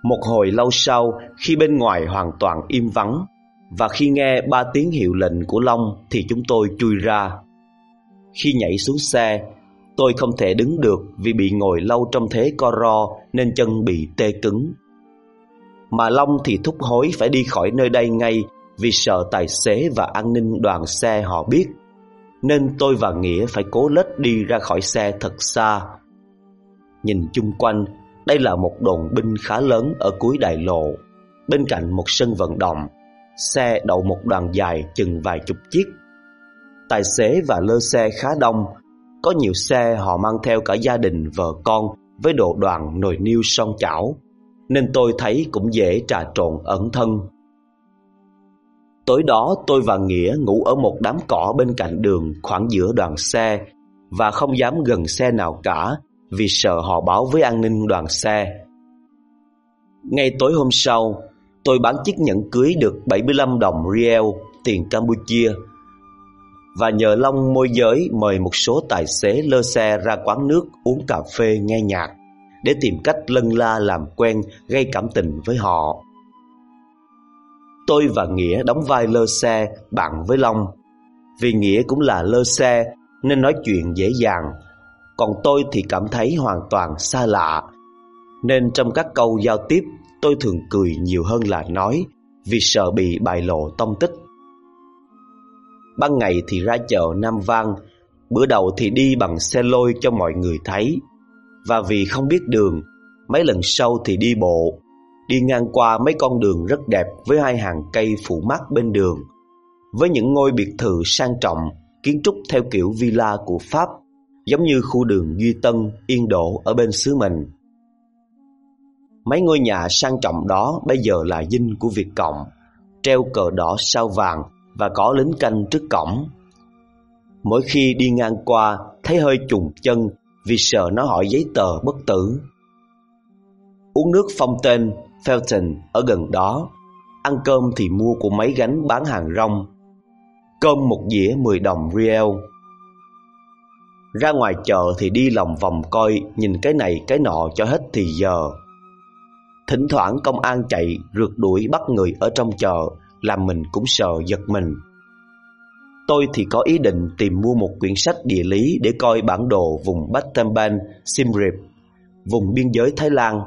Một hồi lâu sau khi bên ngoài hoàn toàn im vắng và khi nghe ba tiếng hiệu lệnh của Long thì chúng tôi chui ra. Khi nhảy xuống xe, tôi không thể đứng được vì bị ngồi lâu trong thế co ro nên chân bị tê cứng. Mà Long thì thúc hối phải đi khỏi nơi đây ngay vì sợ tài xế và an ninh đoàn xe họ biết. Nên tôi và Nghĩa phải cố lết đi ra khỏi xe thật xa. Nhìn chung quanh, đây là một đồn binh khá lớn ở cuối đại lộ. Bên cạnh một sân vận động, xe đậu một đoàn dài chừng vài chục chiếc. Tài xế và lơ xe khá đông, có nhiều xe họ mang theo cả gia đình vợ con với đồ đoàn nồi niêu son chảo, nên tôi thấy cũng dễ trà trộn ẩn thân. Tối đó tôi và Nghĩa ngủ ở một đám cỏ bên cạnh đường khoảng giữa đoàn xe và không dám gần xe nào cả vì sợ họ báo với an ninh đoàn xe. Ngay tối hôm sau, tôi bán chiếc nhẫn cưới được 75 đồng riel tiền Campuchia và nhờ Long môi giới mời một số tài xế lơ xe ra quán nước uống cà phê nghe nhạc để tìm cách lân la làm quen, gây cảm tình với họ. Tôi và Nghĩa đóng vai lơ xe, bạn với Long. Vì Nghĩa cũng là lơ xe, nên nói chuyện dễ dàng. Còn tôi thì cảm thấy hoàn toàn xa lạ. Nên trong các câu giao tiếp, tôi thường cười nhiều hơn là nói vì sợ bị bại lộ tông tích. Ban ngày thì ra chợ Nam Vang, bữa đầu thì đi bằng xe lôi cho mọi người thấy. Và vì không biết đường, mấy lần sau thì đi bộ đi ngang qua mấy con đường rất đẹp với hai hàng cây phủ mát bên đường, với những ngôi biệt thự sang trọng, kiến trúc theo kiểu villa của Pháp, giống như khu đường Duy Tân, Yên Độ ở bên xứ mình. Mấy ngôi nhà sang trọng đó bây giờ là dinh của Việt Cộng, treo cờ đỏ sao vàng và có lính canh trước cổng. Mỗi khi đi ngang qua, thấy hơi trùng chân vì sợ nó hỏi giấy tờ bất tử. Uống nước phong tên Felton ở gần đó. Ăn cơm thì mua của mấy gánh bán hàng rong. Cơm một dĩa 10 đồng riel. Ra ngoài chợ thì đi lòng vòng coi nhìn cái này cái nọ cho hết thì giờ. Thỉnh thoảng công an chạy rượt đuổi bắt người ở trong chợ làm mình cũng sợ giật mình. Tôi thì có ý định tìm mua một quyển sách địa lý để coi bản đồ vùng Battambang, Siem Reap, vùng biên giới Thái Lan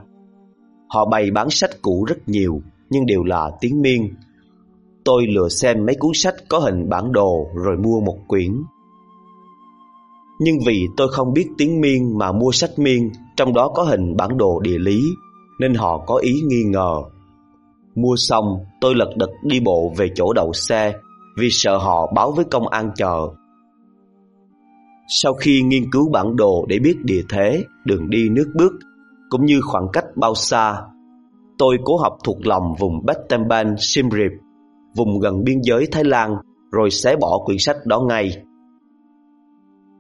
Họ bày bán sách cũ rất nhiều nhưng đều là tiếng miên. Tôi lựa xem mấy cuốn sách có hình bản đồ rồi mua một quyển. Nhưng vì tôi không biết tiếng miên mà mua sách miên trong đó có hình bản đồ địa lý nên họ có ý nghi ngờ. Mua xong, tôi lật đật đi bộ về chỗ đậu xe vì sợ họ báo với công an chờ. Sau khi nghiên cứu bản đồ để biết địa thế, đường đi nước bước, cũng như khoảng cách bao xa, tôi cố học thuộc lòng vùng Battambang, Siem Reap, vùng gần biên giới Thái Lan, rồi xé bỏ quyển sách đó ngay.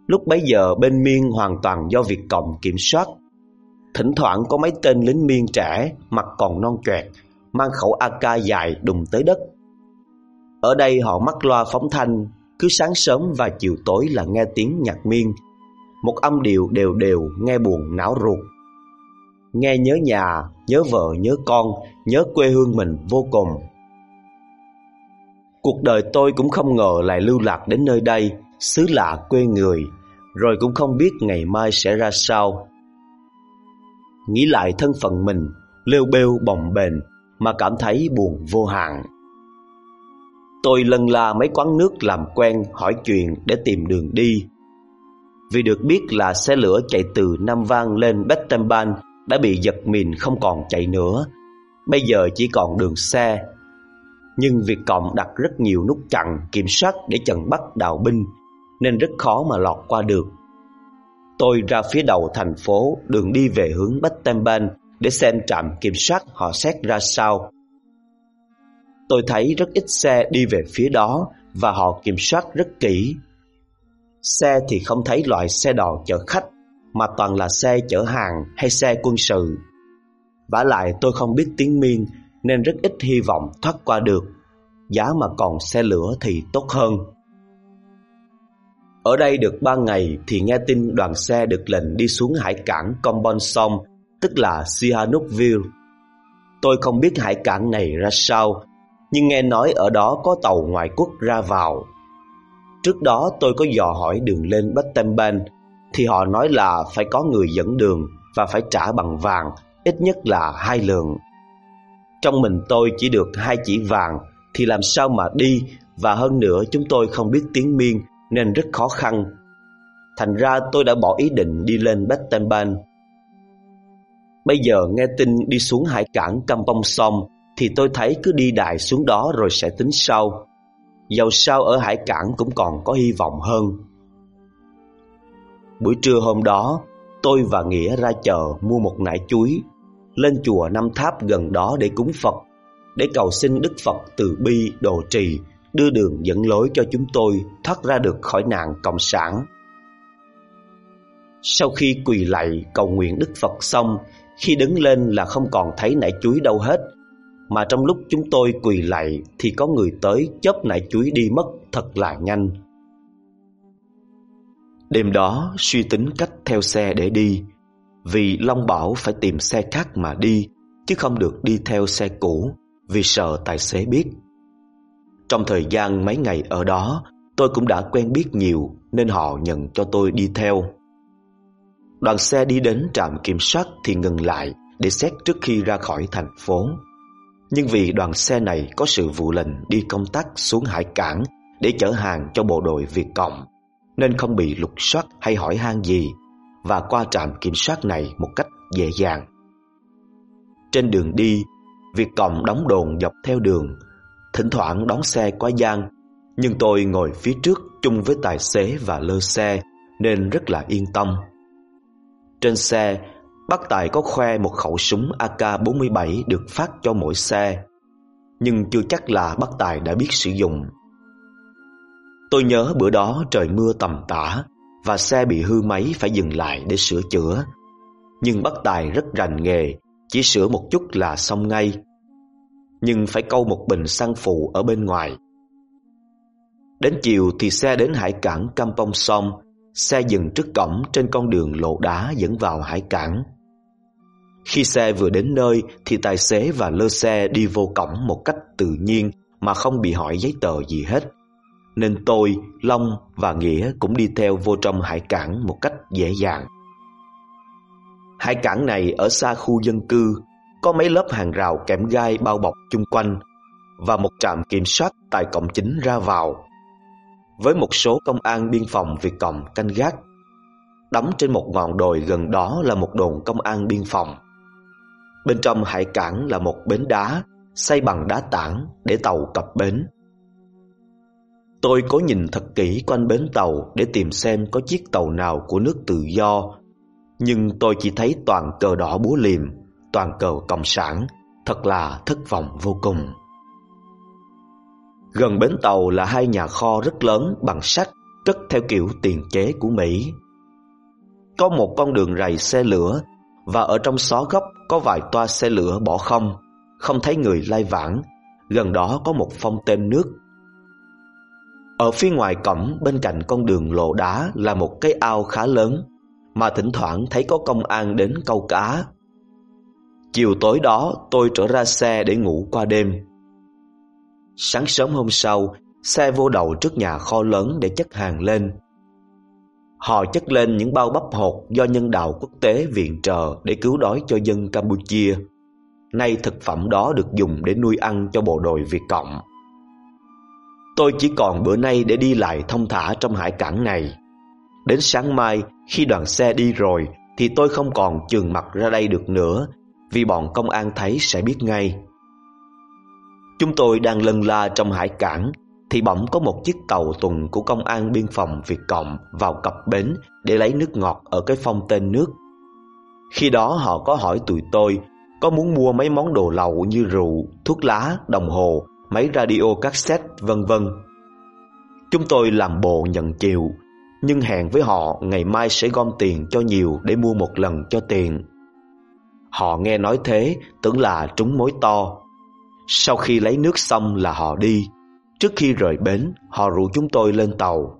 Lúc bấy giờ bên Miên hoàn toàn do Việt Cộng kiểm soát. Thỉnh thoảng có mấy tên lính Miên trẻ, mặt còn non choẹt, mang khẩu AK dài đùng tới đất. Ở đây họ mắc loa phóng thanh, cứ sáng sớm và chiều tối là nghe tiếng nhạc Miên. Một âm điệu đều đều nghe buồn não ruột. Nghe nhớ nhà, nhớ vợ, nhớ con, nhớ quê hương mình vô cùng. Cuộc đời tôi cũng không ngờ lại lưu lạc đến nơi đây, xứ lạ quê người, rồi cũng không biết ngày mai sẽ ra sao. Nghĩ lại thân phận mình, lêu bêu bồng bềnh mà cảm thấy buồn vô hạn. Tôi lần la mấy quán nước làm quen hỏi chuyện để tìm đường đi. Vì được biết là xe lửa chạy từ Nam Vang lên Bettenban đã bị giật mìn không còn chạy nữa. Bây giờ chỉ còn đường xe. Nhưng Việt Cộng đặt rất nhiều nút chặn kiểm soát để chặn bắt đào binh, nên rất khó mà lọt qua được. Tôi ra phía đầu thành phố, đường đi về hướng Bettenban để xem trạm kiểm soát họ xét ra sao. Tôi thấy rất ít xe đi về phía đó và họ kiểm soát rất kỹ. Xe thì không thấy loại xe đò chở khách mà toàn là xe chở hàng hay xe quân sự. vả lại tôi không biết tiếng miên nên rất ít hy vọng thoát qua được. Giá mà còn xe lửa thì tốt hơn. Ở đây được ba ngày thì nghe tin đoàn xe được lệnh đi xuống hải cảng Componsong, tức là Sihanoukville. Tôi không biết hải cảng này ra sao, nhưng nghe nói ở đó có tàu ngoại quốc ra vào. Trước đó tôi có dò hỏi đường lên Battambang thì họ nói là phải có người dẫn đường và phải trả bằng vàng, ít nhất là hai lượng. Trong mình tôi chỉ được hai chỉ vàng thì làm sao mà đi và hơn nữa chúng tôi không biết tiếng miên nên rất khó khăn. Thành ra tôi đã bỏ ý định đi lên Battambang. Bây giờ nghe tin đi xuống hải cảng Campong Som thì tôi thấy cứ đi đại xuống đó rồi sẽ tính sau. Dầu sao ở hải cảng cũng còn có hy vọng hơn. Buổi trưa hôm đó, tôi và Nghĩa ra chợ mua một nải chuối, lên chùa Năm Tháp gần đó để cúng Phật, để cầu xin Đức Phật từ bi độ trì đưa đường dẫn lối cho chúng tôi thoát ra được khỏi nạn cộng sản. Sau khi quỳ lạy cầu nguyện Đức Phật xong, khi đứng lên là không còn thấy nải chuối đâu hết, mà trong lúc chúng tôi quỳ lạy thì có người tới chớp nải chuối đi mất thật là nhanh. Đêm đó suy tính cách theo xe để đi, vì Long bảo phải tìm xe khác mà đi, chứ không được đi theo xe cũ, vì sợ tài xế biết. Trong thời gian mấy ngày ở đó, tôi cũng đã quen biết nhiều nên họ nhận cho tôi đi theo. Đoàn xe đi đến trạm kiểm soát thì ngừng lại để xét trước khi ra khỏi thành phố. Nhưng vì đoàn xe này có sự vụ lệnh đi công tác xuống hải cảng để chở hàng cho bộ đội Việt Cộng, nên không bị lục soát hay hỏi han gì và qua trạm kiểm soát này một cách dễ dàng. Trên đường đi, Việt Cộng đóng đồn dọc theo đường thỉnh thoảng đón xe qua gian, nhưng tôi ngồi phía trước chung với tài xế và lơ xe nên rất là yên tâm. Trên xe, bác Tài có khoe một khẩu súng AK-47 được phát cho mỗi xe, nhưng chưa chắc là bác Tài đã biết sử dụng. Tôi nhớ bữa đó trời mưa tầm tã và xe bị hư máy phải dừng lại để sửa chữa. Nhưng bác Tài rất rành nghề, chỉ sửa một chút là xong ngay nhưng phải câu một bình xăng phụ ở bên ngoài. Đến chiều thì xe đến hải cảng Kampong Song xe dừng trước cổng trên con đường lộ đá dẫn vào hải cảng. Khi xe vừa đến nơi thì tài xế và lơ xe đi vô cổng một cách tự nhiên mà không bị hỏi giấy tờ gì hết. Nên tôi, Long và Nghĩa cũng đi theo vô trong hải cảng một cách dễ dàng. Hải cảng này ở xa khu dân cư có mấy lớp hàng rào kẽm gai bao bọc chung quanh và một trạm kiểm soát tại cổng chính ra vào với một số công an biên phòng Việt Cộng canh gác. Đóng trên một ngọn đồi gần đó là một đồn công an biên phòng. Bên trong hải cảng là một bến đá xây bằng đá tảng để tàu cập bến. Tôi cố nhìn thật kỹ quanh bến tàu để tìm xem có chiếc tàu nào của nước tự do, nhưng tôi chỉ thấy toàn cờ đỏ búa liềm, toàn cờ cộng sản, thật là thất vọng vô cùng. Gần bến tàu là hai nhà kho rất lớn bằng sắt, cất theo kiểu tiền chế của Mỹ. Có một con đường rầy xe lửa và ở trong xó góc có vài toa xe lửa bỏ không, không thấy người lai vãng, gần đó có một phong tên nước. Ở phía ngoài cổng bên cạnh con đường lộ đá là một cái ao khá lớn, mà thỉnh thoảng thấy có công an đến câu cá. Chiều tối đó tôi trở ra xe để ngủ qua đêm. Sáng sớm hôm sau, xe vô đậu trước nhà kho lớn để chất hàng lên. Họ chất lên những bao bắp hột do nhân đạo quốc tế viện trợ để cứu đói cho dân Campuchia. Nay thực phẩm đó được dùng để nuôi ăn cho bộ đội Việt Cộng. Tôi chỉ còn bữa nay để đi lại thông thả trong hải cảng này. Đến sáng mai, khi đoàn xe đi rồi, thì tôi không còn chừng mặt ra đây được nữa, vì bọn công an thấy sẽ biết ngay. Chúng tôi đang lân la trong hải cảng thì bỗng có một chiếc tàu tuần của công an biên phòng Việt Cộng vào cập bến để lấy nước ngọt ở cái phong tên nước. Khi đó họ có hỏi tụi tôi có muốn mua mấy món đồ lậu như rượu, thuốc lá, đồng hồ, máy radio cassette, vân vân. Chúng tôi làm bộ nhận chịu, nhưng hẹn với họ ngày mai sẽ gom tiền cho nhiều để mua một lần cho tiền. Họ nghe nói thế, tưởng là trúng mối to. Sau khi lấy nước xong là họ đi. Trước khi rời bến, họ rủ chúng tôi lên tàu.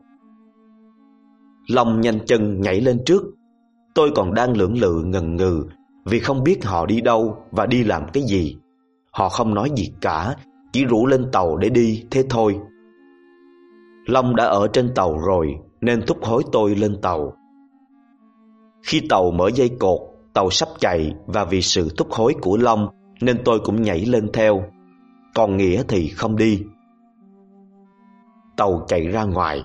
Long nhanh chân nhảy lên trước. Tôi còn đang lưỡng lự ngần ngừ vì không biết họ đi đâu và đi làm cái gì. Họ không nói gì cả, chỉ rủ lên tàu để đi, thế thôi. Long đã ở trên tàu rồi nên thúc hối tôi lên tàu. Khi tàu mở dây cột, tàu sắp chạy và vì sự thúc hối của Long nên tôi cũng nhảy lên theo. Còn Nghĩa thì không đi tàu chạy ra ngoài.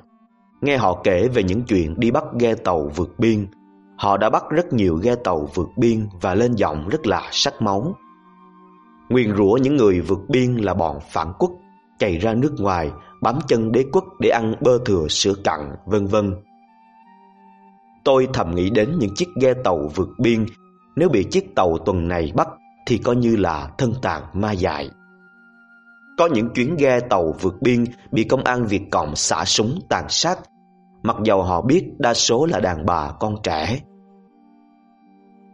Nghe họ kể về những chuyện đi bắt ghe tàu vượt biên, họ đã bắt rất nhiều ghe tàu vượt biên và lên giọng rất là sắc máu. Nguyền rủa những người vượt biên là bọn phản quốc, chạy ra nước ngoài, bám chân đế quốc để ăn bơ thừa sữa cặn, vân vân. Tôi thầm nghĩ đến những chiếc ghe tàu vượt biên, nếu bị chiếc tàu tuần này bắt thì coi như là thân tàn ma dại. Có những chuyến ghe tàu vượt biên bị công an Việt Cộng xả súng tàn sát, mặc dầu họ biết đa số là đàn bà con trẻ.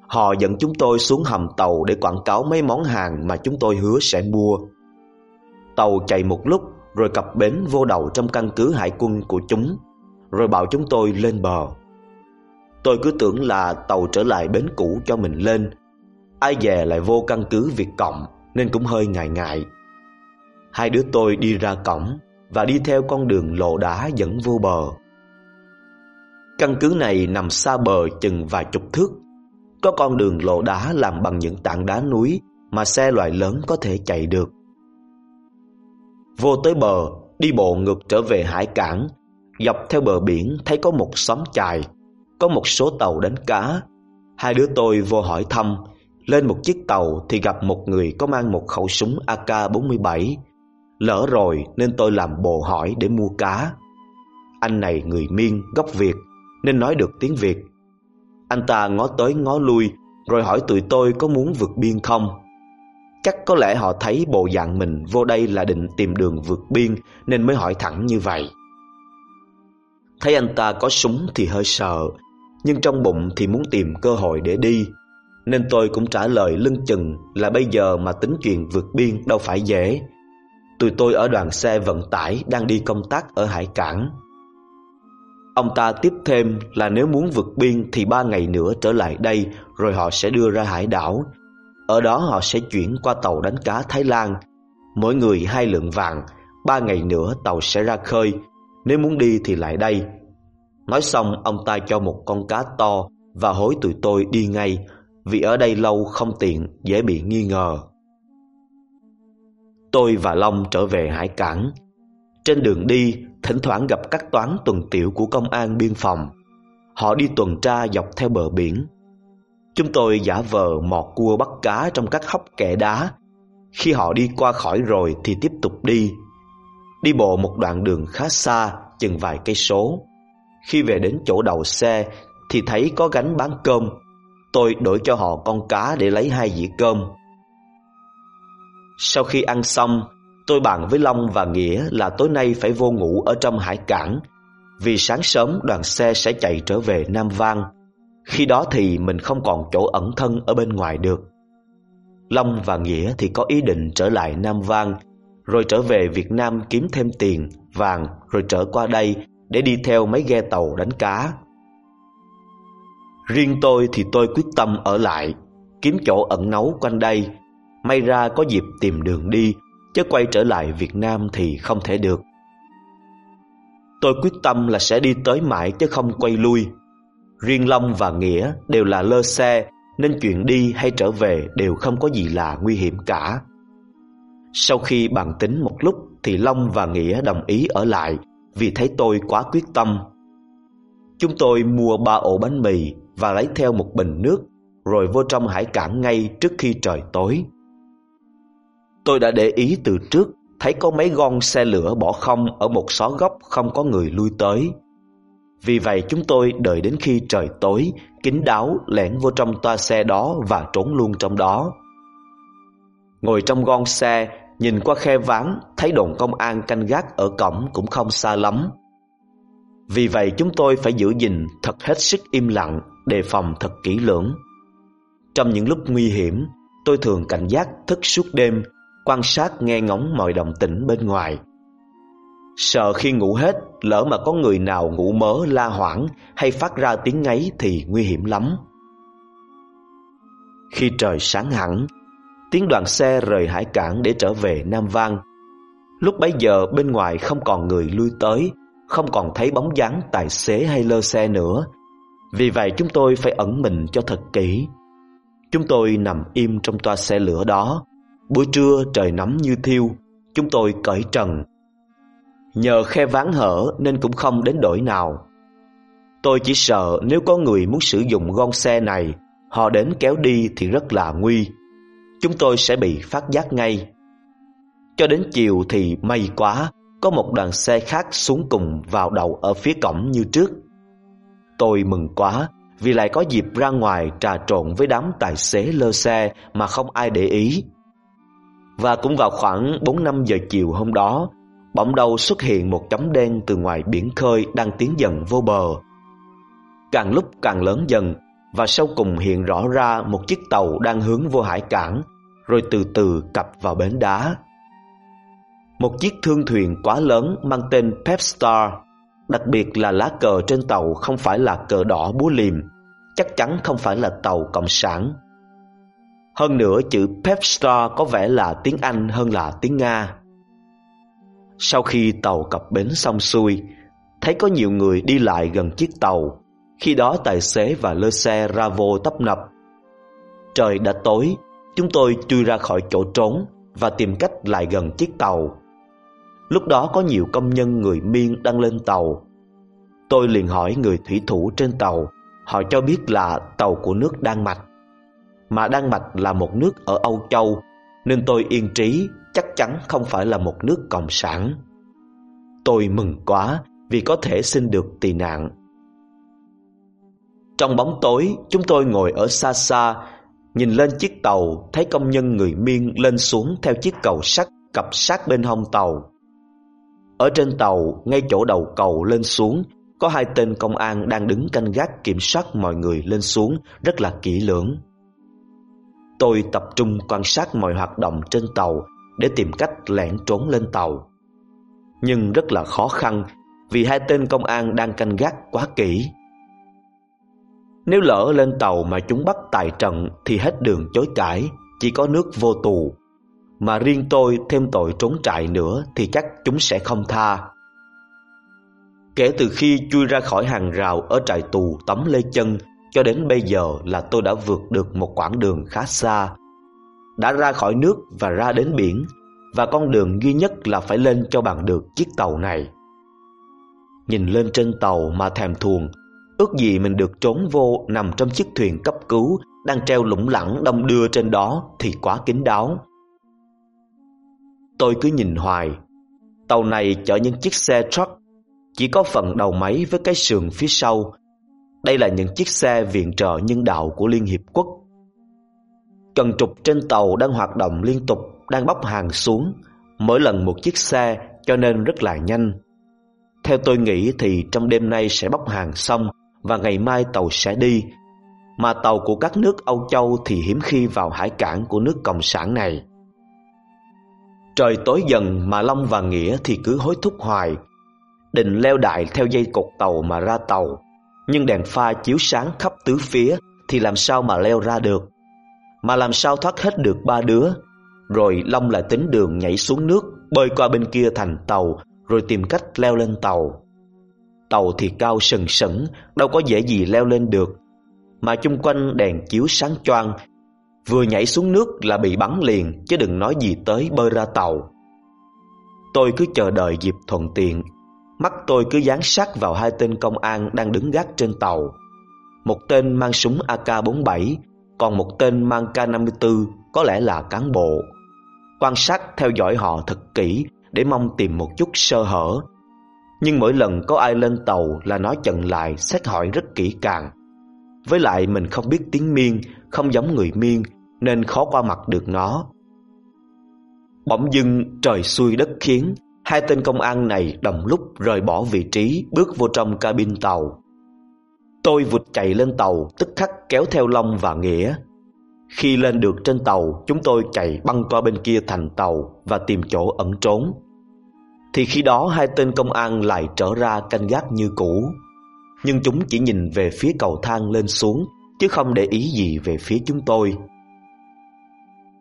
Họ dẫn chúng tôi xuống hầm tàu để quảng cáo mấy món hàng mà chúng tôi hứa sẽ mua. Tàu chạy một lúc rồi cập bến vô đầu trong căn cứ hải quân của chúng, rồi bảo chúng tôi lên bờ. Tôi cứ tưởng là tàu trở lại bến cũ cho mình lên, ai về lại vô căn cứ Việt Cộng nên cũng hơi ngại ngại. Hai đứa tôi đi ra cổng và đi theo con đường lộ đá dẫn vô bờ. Căn cứ này nằm xa bờ chừng vài chục thước. Có con đường lộ đá làm bằng những tảng đá núi mà xe loại lớn có thể chạy được. Vô tới bờ, đi bộ ngược trở về hải cảng, dọc theo bờ biển thấy có một xóm chài, có một số tàu đánh cá. Hai đứa tôi vô hỏi thăm, lên một chiếc tàu thì gặp một người có mang một khẩu súng AK-47 Lỡ rồi nên tôi làm bộ hỏi để mua cá. Anh này người miên, gốc Việt nên nói được tiếng Việt. Anh ta ngó tới ngó lui rồi hỏi tụi tôi có muốn vượt biên không. Chắc có lẽ họ thấy bộ dạng mình vô đây là định tìm đường vượt biên nên mới hỏi thẳng như vậy. Thấy anh ta có súng thì hơi sợ, nhưng trong bụng thì muốn tìm cơ hội để đi. Nên tôi cũng trả lời lưng chừng là bây giờ mà tính chuyện vượt biên đâu phải dễ, Tụi tôi ở đoàn xe vận tải đang đi công tác ở hải cảng. Ông ta tiếp thêm là nếu muốn vượt biên thì ba ngày nữa trở lại đây rồi họ sẽ đưa ra hải đảo. Ở đó họ sẽ chuyển qua tàu đánh cá Thái Lan. Mỗi người hai lượng vàng, ba ngày nữa tàu sẽ ra khơi. Nếu muốn đi thì lại đây. Nói xong ông ta cho một con cá to và hối tụi tôi đi ngay vì ở đây lâu không tiện, dễ bị nghi ngờ. Tôi và Long trở về hải cảng. Trên đường đi, thỉnh thoảng gặp các toán tuần tiểu của công an biên phòng. Họ đi tuần tra dọc theo bờ biển. Chúng tôi giả vờ mọt cua bắt cá trong các hốc kẻ đá. Khi họ đi qua khỏi rồi thì tiếp tục đi. Đi bộ một đoạn đường khá xa, chừng vài cây số. Khi về đến chỗ đầu xe thì thấy có gánh bán cơm. Tôi đổi cho họ con cá để lấy hai dĩa cơm. Sau khi ăn xong, tôi bàn với Long và Nghĩa là tối nay phải vô ngủ ở trong hải cảng vì sáng sớm đoàn xe sẽ chạy trở về Nam Vang. Khi đó thì mình không còn chỗ ẩn thân ở bên ngoài được. Long và Nghĩa thì có ý định trở lại Nam Vang rồi trở về Việt Nam kiếm thêm tiền, vàng rồi trở qua đây để đi theo mấy ghe tàu đánh cá. Riêng tôi thì tôi quyết tâm ở lại, kiếm chỗ ẩn náu quanh đây, may ra có dịp tìm đường đi, chứ quay trở lại Việt Nam thì không thể được. Tôi quyết tâm là sẽ đi tới mãi chứ không quay lui. Riêng Long và Nghĩa đều là lơ xe nên chuyện đi hay trở về đều không có gì là nguy hiểm cả. Sau khi bàn tính một lúc thì Long và Nghĩa đồng ý ở lại vì thấy tôi quá quyết tâm. Chúng tôi mua ba ổ bánh mì và lấy theo một bình nước rồi vô trong hải cảng ngay trước khi trời tối. Tôi đã để ý từ trước thấy có mấy gom xe lửa bỏ không ở một xó góc không có người lui tới. Vì vậy chúng tôi đợi đến khi trời tối, kín đáo lẻn vô trong toa xe đó và trốn luôn trong đó. Ngồi trong gon xe, nhìn qua khe ván, thấy đồn công an canh gác ở cổng cũng không xa lắm. Vì vậy chúng tôi phải giữ gìn thật hết sức im lặng, đề phòng thật kỹ lưỡng. Trong những lúc nguy hiểm, tôi thường cảnh giác thức suốt đêm, quan sát nghe ngóng mọi động tĩnh bên ngoài. Sợ khi ngủ hết, lỡ mà có người nào ngủ mớ la hoảng hay phát ra tiếng ngáy thì nguy hiểm lắm. Khi trời sáng hẳn, tiếng đoàn xe rời hải cảng để trở về Nam Vang. Lúc bấy giờ bên ngoài không còn người lui tới, không còn thấy bóng dáng tài xế hay lơ xe nữa. Vì vậy chúng tôi phải ẩn mình cho thật kỹ. Chúng tôi nằm im trong toa xe lửa đó. Buổi trưa trời nóng như thiêu, chúng tôi cởi trần. Nhờ khe ván hở nên cũng không đến đổi nào. Tôi chỉ sợ nếu có người muốn sử dụng gom xe này, họ đến kéo đi thì rất là nguy chúng tôi sẽ bị phát giác ngay. Cho đến chiều thì may quá, có một đoàn xe khác xuống cùng vào đầu ở phía cổng như trước. Tôi mừng quá vì lại có dịp ra ngoài trà trộn với đám tài xế lơ xe mà không ai để ý. Và cũng vào khoảng 4-5 giờ chiều hôm đó, bỗng đầu xuất hiện một chấm đen từ ngoài biển khơi đang tiến dần vô bờ. Càng lúc càng lớn dần, và sau cùng hiện rõ ra một chiếc tàu đang hướng vô hải cảng, rồi từ từ cập vào bến đá. Một chiếc thương thuyền quá lớn mang tên Pepstar, đặc biệt là lá cờ trên tàu không phải là cờ đỏ búa liềm, chắc chắn không phải là tàu cộng sản. Hơn nữa chữ Pepstar có vẻ là tiếng Anh hơn là tiếng Nga. Sau khi tàu cập bến xong xuôi, thấy có nhiều người đi lại gần chiếc tàu, khi đó tài xế và lơ xe ra vô tấp nập. Trời đã tối, chúng tôi chui ra khỏi chỗ trốn và tìm cách lại gần chiếc tàu. Lúc đó có nhiều công nhân người Miên đang lên tàu. Tôi liền hỏi người thủy thủ trên tàu, họ cho biết là tàu của nước Đan Mạch. Mà Đan Mạch là một nước ở Âu Châu, nên tôi yên trí chắc chắn không phải là một nước cộng sản. Tôi mừng quá vì có thể xin được tị nạn. Trong bóng tối, chúng tôi ngồi ở xa xa, nhìn lên chiếc tàu, thấy công nhân người Miên lên xuống theo chiếc cầu sắt cặp sát bên hông tàu. Ở trên tàu, ngay chỗ đầu cầu lên xuống, có hai tên công an đang đứng canh gác kiểm soát mọi người lên xuống rất là kỹ lưỡng. Tôi tập trung quan sát mọi hoạt động trên tàu để tìm cách lẻn trốn lên tàu. Nhưng rất là khó khăn vì hai tên công an đang canh gác quá kỹ. Nếu lỡ lên tàu mà chúng bắt tại trận thì hết đường chối cãi, chỉ có nước vô tù. Mà riêng tôi thêm tội trốn trại nữa thì chắc chúng sẽ không tha. Kể từ khi chui ra khỏi hàng rào ở trại tù tấm lê chân cho đến bây giờ là tôi đã vượt được một quãng đường khá xa. Đã ra khỏi nước và ra đến biển và con đường duy nhất là phải lên cho bằng được chiếc tàu này. Nhìn lên trên tàu mà thèm thuồng Ước gì mình được trốn vô nằm trong chiếc thuyền cấp cứu đang treo lủng lẳng đông đưa trên đó thì quá kín đáo. Tôi cứ nhìn hoài. Tàu này chở những chiếc xe truck, chỉ có phần đầu máy với cái sườn phía sau. Đây là những chiếc xe viện trợ nhân đạo của Liên Hiệp Quốc. Cần trục trên tàu đang hoạt động liên tục, đang bóc hàng xuống, mỗi lần một chiếc xe cho nên rất là nhanh. Theo tôi nghĩ thì trong đêm nay sẽ bóc hàng xong và ngày mai tàu sẽ đi. Mà tàu của các nước Âu Châu thì hiếm khi vào hải cảng của nước Cộng sản này. Trời tối dần mà Long và Nghĩa thì cứ hối thúc hoài. Định leo đại theo dây cột tàu mà ra tàu. Nhưng đèn pha chiếu sáng khắp tứ phía thì làm sao mà leo ra được. Mà làm sao thoát hết được ba đứa. Rồi Long lại tính đường nhảy xuống nước, bơi qua bên kia thành tàu, rồi tìm cách leo lên tàu. Tàu thì cao sừng sững, đâu có dễ gì leo lên được. Mà chung quanh đèn chiếu sáng choang, vừa nhảy xuống nước là bị bắn liền chứ đừng nói gì tới bơi ra tàu. Tôi cứ chờ đợi dịp thuận tiện, mắt tôi cứ dán sát vào hai tên công an đang đứng gác trên tàu. Một tên mang súng AK-47, còn một tên mang K-54 có lẽ là cán bộ. Quan sát theo dõi họ thật kỹ để mong tìm một chút sơ hở. Nhưng mỗi lần có ai lên tàu là nó chận lại xét hỏi rất kỹ càng. Với lại mình không biết tiếng miên, không giống người miên nên khó qua mặt được nó. Bỗng dưng trời xuôi đất khiến, hai tên công an này đồng lúc rời bỏ vị trí bước vô trong cabin tàu. Tôi vụt chạy lên tàu tức khắc kéo theo Long và Nghĩa. Khi lên được trên tàu, chúng tôi chạy băng qua bên kia thành tàu và tìm chỗ ẩn trốn. Thì khi đó hai tên công an lại trở ra canh gác như cũ. Nhưng chúng chỉ nhìn về phía cầu thang lên xuống, chứ không để ý gì về phía chúng tôi.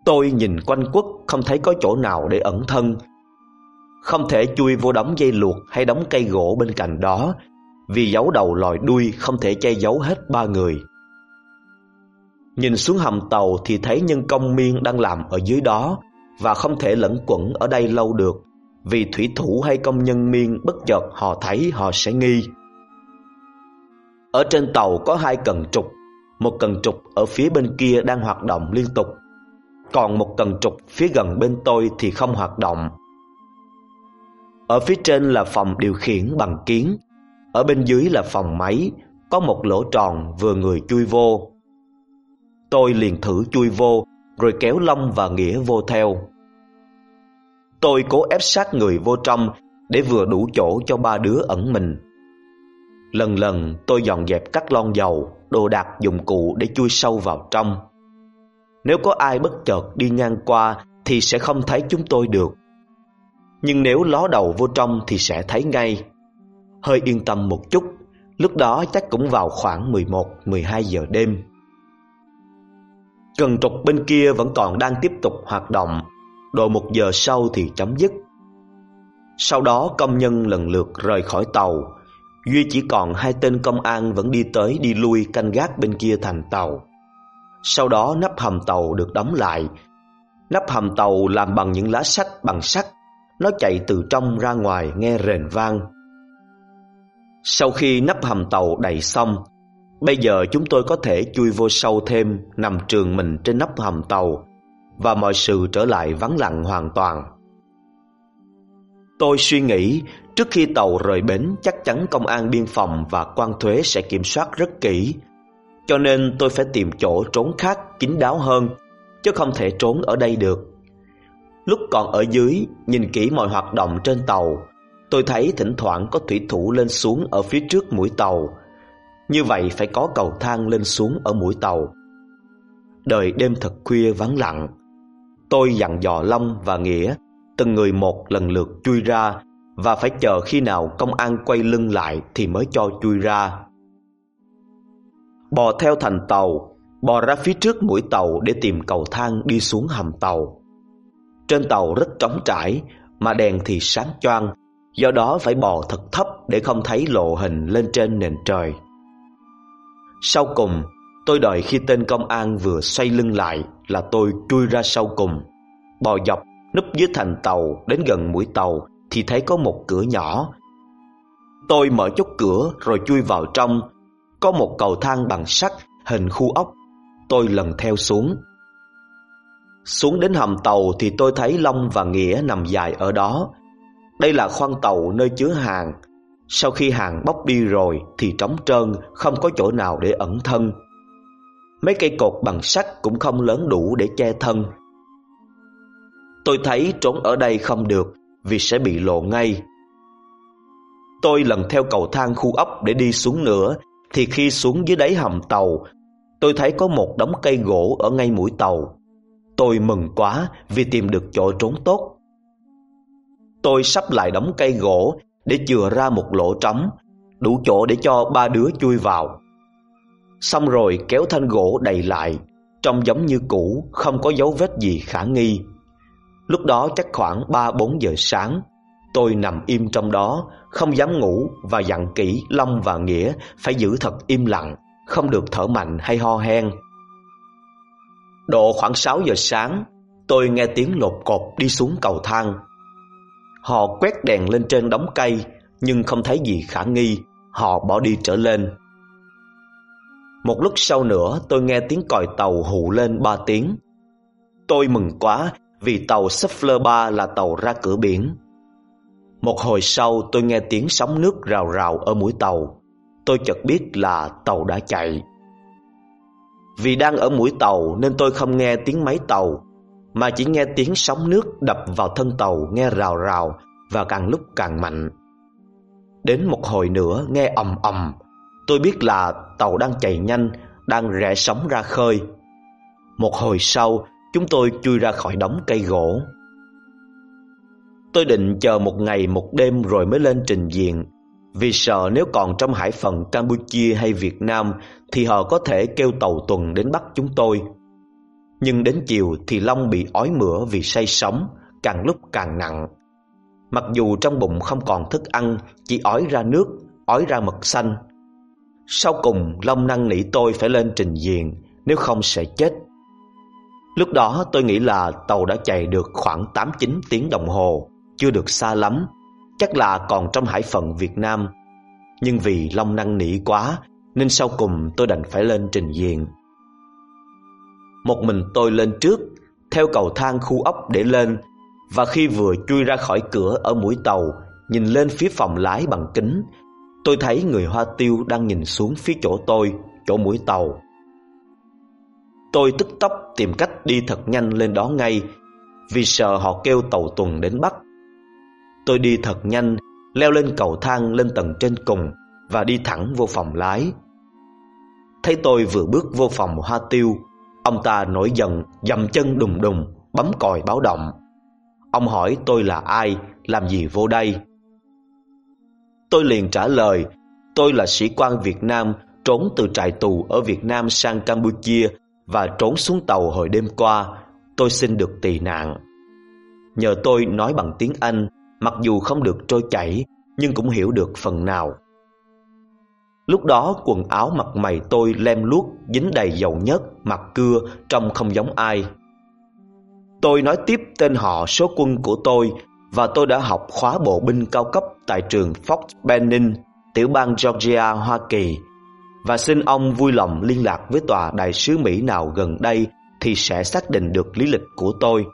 Tôi nhìn quanh quất không thấy có chỗ nào để ẩn thân. Không thể chui vô đống dây luộc hay đống cây gỗ bên cạnh đó, vì giấu đầu lòi đuôi không thể che giấu hết ba người. Nhìn xuống hầm tàu thì thấy nhân công miên đang làm ở dưới đó và không thể lẫn quẩn ở đây lâu được vì thủy thủ hay công nhân miên bất chợt họ thấy họ sẽ nghi. Ở trên tàu có hai cần trục, một cần trục ở phía bên kia đang hoạt động liên tục, còn một cần trục phía gần bên tôi thì không hoạt động. Ở phía trên là phòng điều khiển bằng kiến, ở bên dưới là phòng máy, có một lỗ tròn vừa người chui vô. Tôi liền thử chui vô, rồi kéo Long và Nghĩa vô theo. Tôi cố ép sát người vô trong để vừa đủ chỗ cho ba đứa ẩn mình. Lần lần tôi dọn dẹp các lon dầu, đồ đạc dụng cụ để chui sâu vào trong. Nếu có ai bất chợt đi ngang qua thì sẽ không thấy chúng tôi được. Nhưng nếu ló đầu vô trong thì sẽ thấy ngay. Hơi yên tâm một chút, lúc đó chắc cũng vào khoảng 11-12 giờ đêm. Cần trục bên kia vẫn còn đang tiếp tục hoạt động, độ một giờ sau thì chấm dứt. Sau đó công nhân lần lượt rời khỏi tàu, Duy chỉ còn hai tên công an vẫn đi tới đi lui canh gác bên kia thành tàu. Sau đó nắp hầm tàu được đóng lại. Nắp hầm tàu làm bằng những lá sắt bằng sắt, nó chạy từ trong ra ngoài nghe rền vang. Sau khi nắp hầm tàu đầy xong, bây giờ chúng tôi có thể chui vô sâu thêm, nằm trường mình trên nắp hầm tàu và mọi sự trở lại vắng lặng hoàn toàn. Tôi suy nghĩ trước khi tàu rời bến chắc chắn công an biên phòng và quan thuế sẽ kiểm soát rất kỹ. Cho nên tôi phải tìm chỗ trốn khác kín đáo hơn, chứ không thể trốn ở đây được. Lúc còn ở dưới, nhìn kỹ mọi hoạt động trên tàu, tôi thấy thỉnh thoảng có thủy thủ lên xuống ở phía trước mũi tàu. Như vậy phải có cầu thang lên xuống ở mũi tàu. Đời đêm thật khuya vắng lặng. Tôi dặn dò Long và Nghĩa từng người một lần lượt chui ra và phải chờ khi nào công an quay lưng lại thì mới cho chui ra. Bò theo thành tàu, bò ra phía trước mũi tàu để tìm cầu thang đi xuống hầm tàu. Trên tàu rất trống trải mà đèn thì sáng choang, do đó phải bò thật thấp để không thấy lộ hình lên trên nền trời. Sau cùng, tôi đợi khi tên công an vừa xoay lưng lại là tôi chui ra sau cùng, bò dọc núp dưới thành tàu đến gần mũi tàu thì thấy có một cửa nhỏ. Tôi mở chốt cửa rồi chui vào trong. Có một cầu thang bằng sắt hình khu ốc. Tôi lần theo xuống. Xuống đến hầm tàu thì tôi thấy Long và Nghĩa nằm dài ở đó. Đây là khoang tàu nơi chứa hàng. Sau khi hàng bốc đi rồi thì trống trơn, không có chỗ nào để ẩn thân. Mấy cây cột bằng sắt cũng không lớn đủ để che thân. Tôi thấy trốn ở đây không được vì sẽ bị lộ ngay. Tôi lần theo cầu thang khu ốc để đi xuống nữa thì khi xuống dưới đáy hầm tàu tôi thấy có một đống cây gỗ ở ngay mũi tàu. Tôi mừng quá vì tìm được chỗ trốn tốt. Tôi sắp lại đống cây gỗ để chừa ra một lỗ trống, đủ chỗ để cho ba đứa chui vào. Xong rồi kéo thanh gỗ đầy lại, trông giống như cũ, không có dấu vết gì khả nghi. Lúc đó chắc khoảng 3-4 giờ sáng, tôi nằm im trong đó, không dám ngủ và dặn kỹ Long và Nghĩa phải giữ thật im lặng, không được thở mạnh hay ho hen. Độ khoảng 6 giờ sáng, tôi nghe tiếng lột cột đi xuống cầu thang. Họ quét đèn lên trên đống cây, nhưng không thấy gì khả nghi, họ bỏ đi trở lên. Một lúc sau nữa tôi nghe tiếng còi tàu hụ lên ba tiếng. Tôi mừng quá vì tàu Suffler 3 là tàu ra cửa biển. Một hồi sau tôi nghe tiếng sóng nước rào rào ở mũi tàu. Tôi chợt biết là tàu đã chạy. Vì đang ở mũi tàu nên tôi không nghe tiếng máy tàu, mà chỉ nghe tiếng sóng nước đập vào thân tàu nghe rào rào và càng lúc càng mạnh. Đến một hồi nữa nghe ầm ầm, tôi biết là tàu đang chạy nhanh, đang rẽ sóng ra khơi. Một hồi sau, chúng tôi chui ra khỏi đống cây gỗ. Tôi định chờ một ngày một đêm rồi mới lên trình diện vì sợ nếu còn trong hải phận Campuchia hay Việt Nam thì họ có thể kêu tàu tuần đến bắt chúng tôi. Nhưng đến chiều thì Long bị ói mửa vì say sóng, càng lúc càng nặng. Mặc dù trong bụng không còn thức ăn, chỉ ói ra nước, ói ra mật xanh. Sau cùng Long năn nỉ tôi phải lên trình diện, nếu không sẽ chết. Lúc đó tôi nghĩ là tàu đã chạy được khoảng 8-9 tiếng đồng hồ, chưa được xa lắm, chắc là còn trong hải phận Việt Nam. Nhưng vì Long năn nỉ quá nên sau cùng tôi đành phải lên trình diện. Một mình tôi lên trước, theo cầu thang khu ốc để lên và khi vừa chui ra khỏi cửa ở mũi tàu, nhìn lên phía phòng lái bằng kính, tôi thấy người Hoa Tiêu đang nhìn xuống phía chỗ tôi, chỗ mũi tàu. Tôi tức tốc tìm cách đi thật nhanh lên đó ngay, vì sợ họ kêu tàu tuần đến bắt. Tôi đi thật nhanh, leo lên cầu thang lên tầng trên cùng và đi thẳng vô phòng lái. Thấy tôi vừa bước vô phòng Hoa Tiêu, ông ta nổi giận, dầm chân đùng đùng, bấm còi báo động. Ông hỏi tôi là ai, làm gì vô đây? Tôi liền trả lời, tôi là sĩ quan Việt Nam trốn từ trại tù ở Việt Nam sang Campuchia và trốn xuống tàu hồi đêm qua. Tôi xin được tị nạn. Nhờ tôi nói bằng tiếng Anh, mặc dù không được trôi chảy, nhưng cũng hiểu được phần nào. Lúc đó quần áo mặt mày tôi lem luốc, dính đầy dầu nhớt, mặt cưa, trông không giống ai. Tôi nói tiếp tên họ số quân của tôi và tôi đã học khóa bộ binh cao cấp tại trường Fort Benning, tiểu bang Georgia, Hoa Kỳ và xin ông vui lòng liên lạc với tòa đại sứ Mỹ nào gần đây thì sẽ xác định được lý lịch của tôi.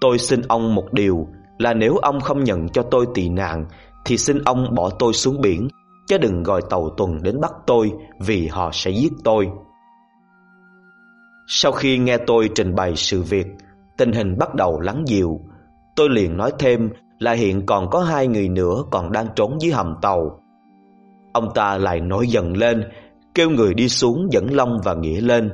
Tôi xin ông một điều là nếu ông không nhận cho tôi tị nạn thì xin ông bỏ tôi xuống biển chứ đừng gọi tàu tuần đến bắt tôi vì họ sẽ giết tôi. Sau khi nghe tôi trình bày sự việc, tình hình bắt đầu lắng dịu. Tôi liền nói thêm là hiện còn có hai người nữa còn đang trốn dưới hầm tàu. Ông ta lại nổi giận lên, kêu người đi xuống dẫn Long và Nghĩa lên.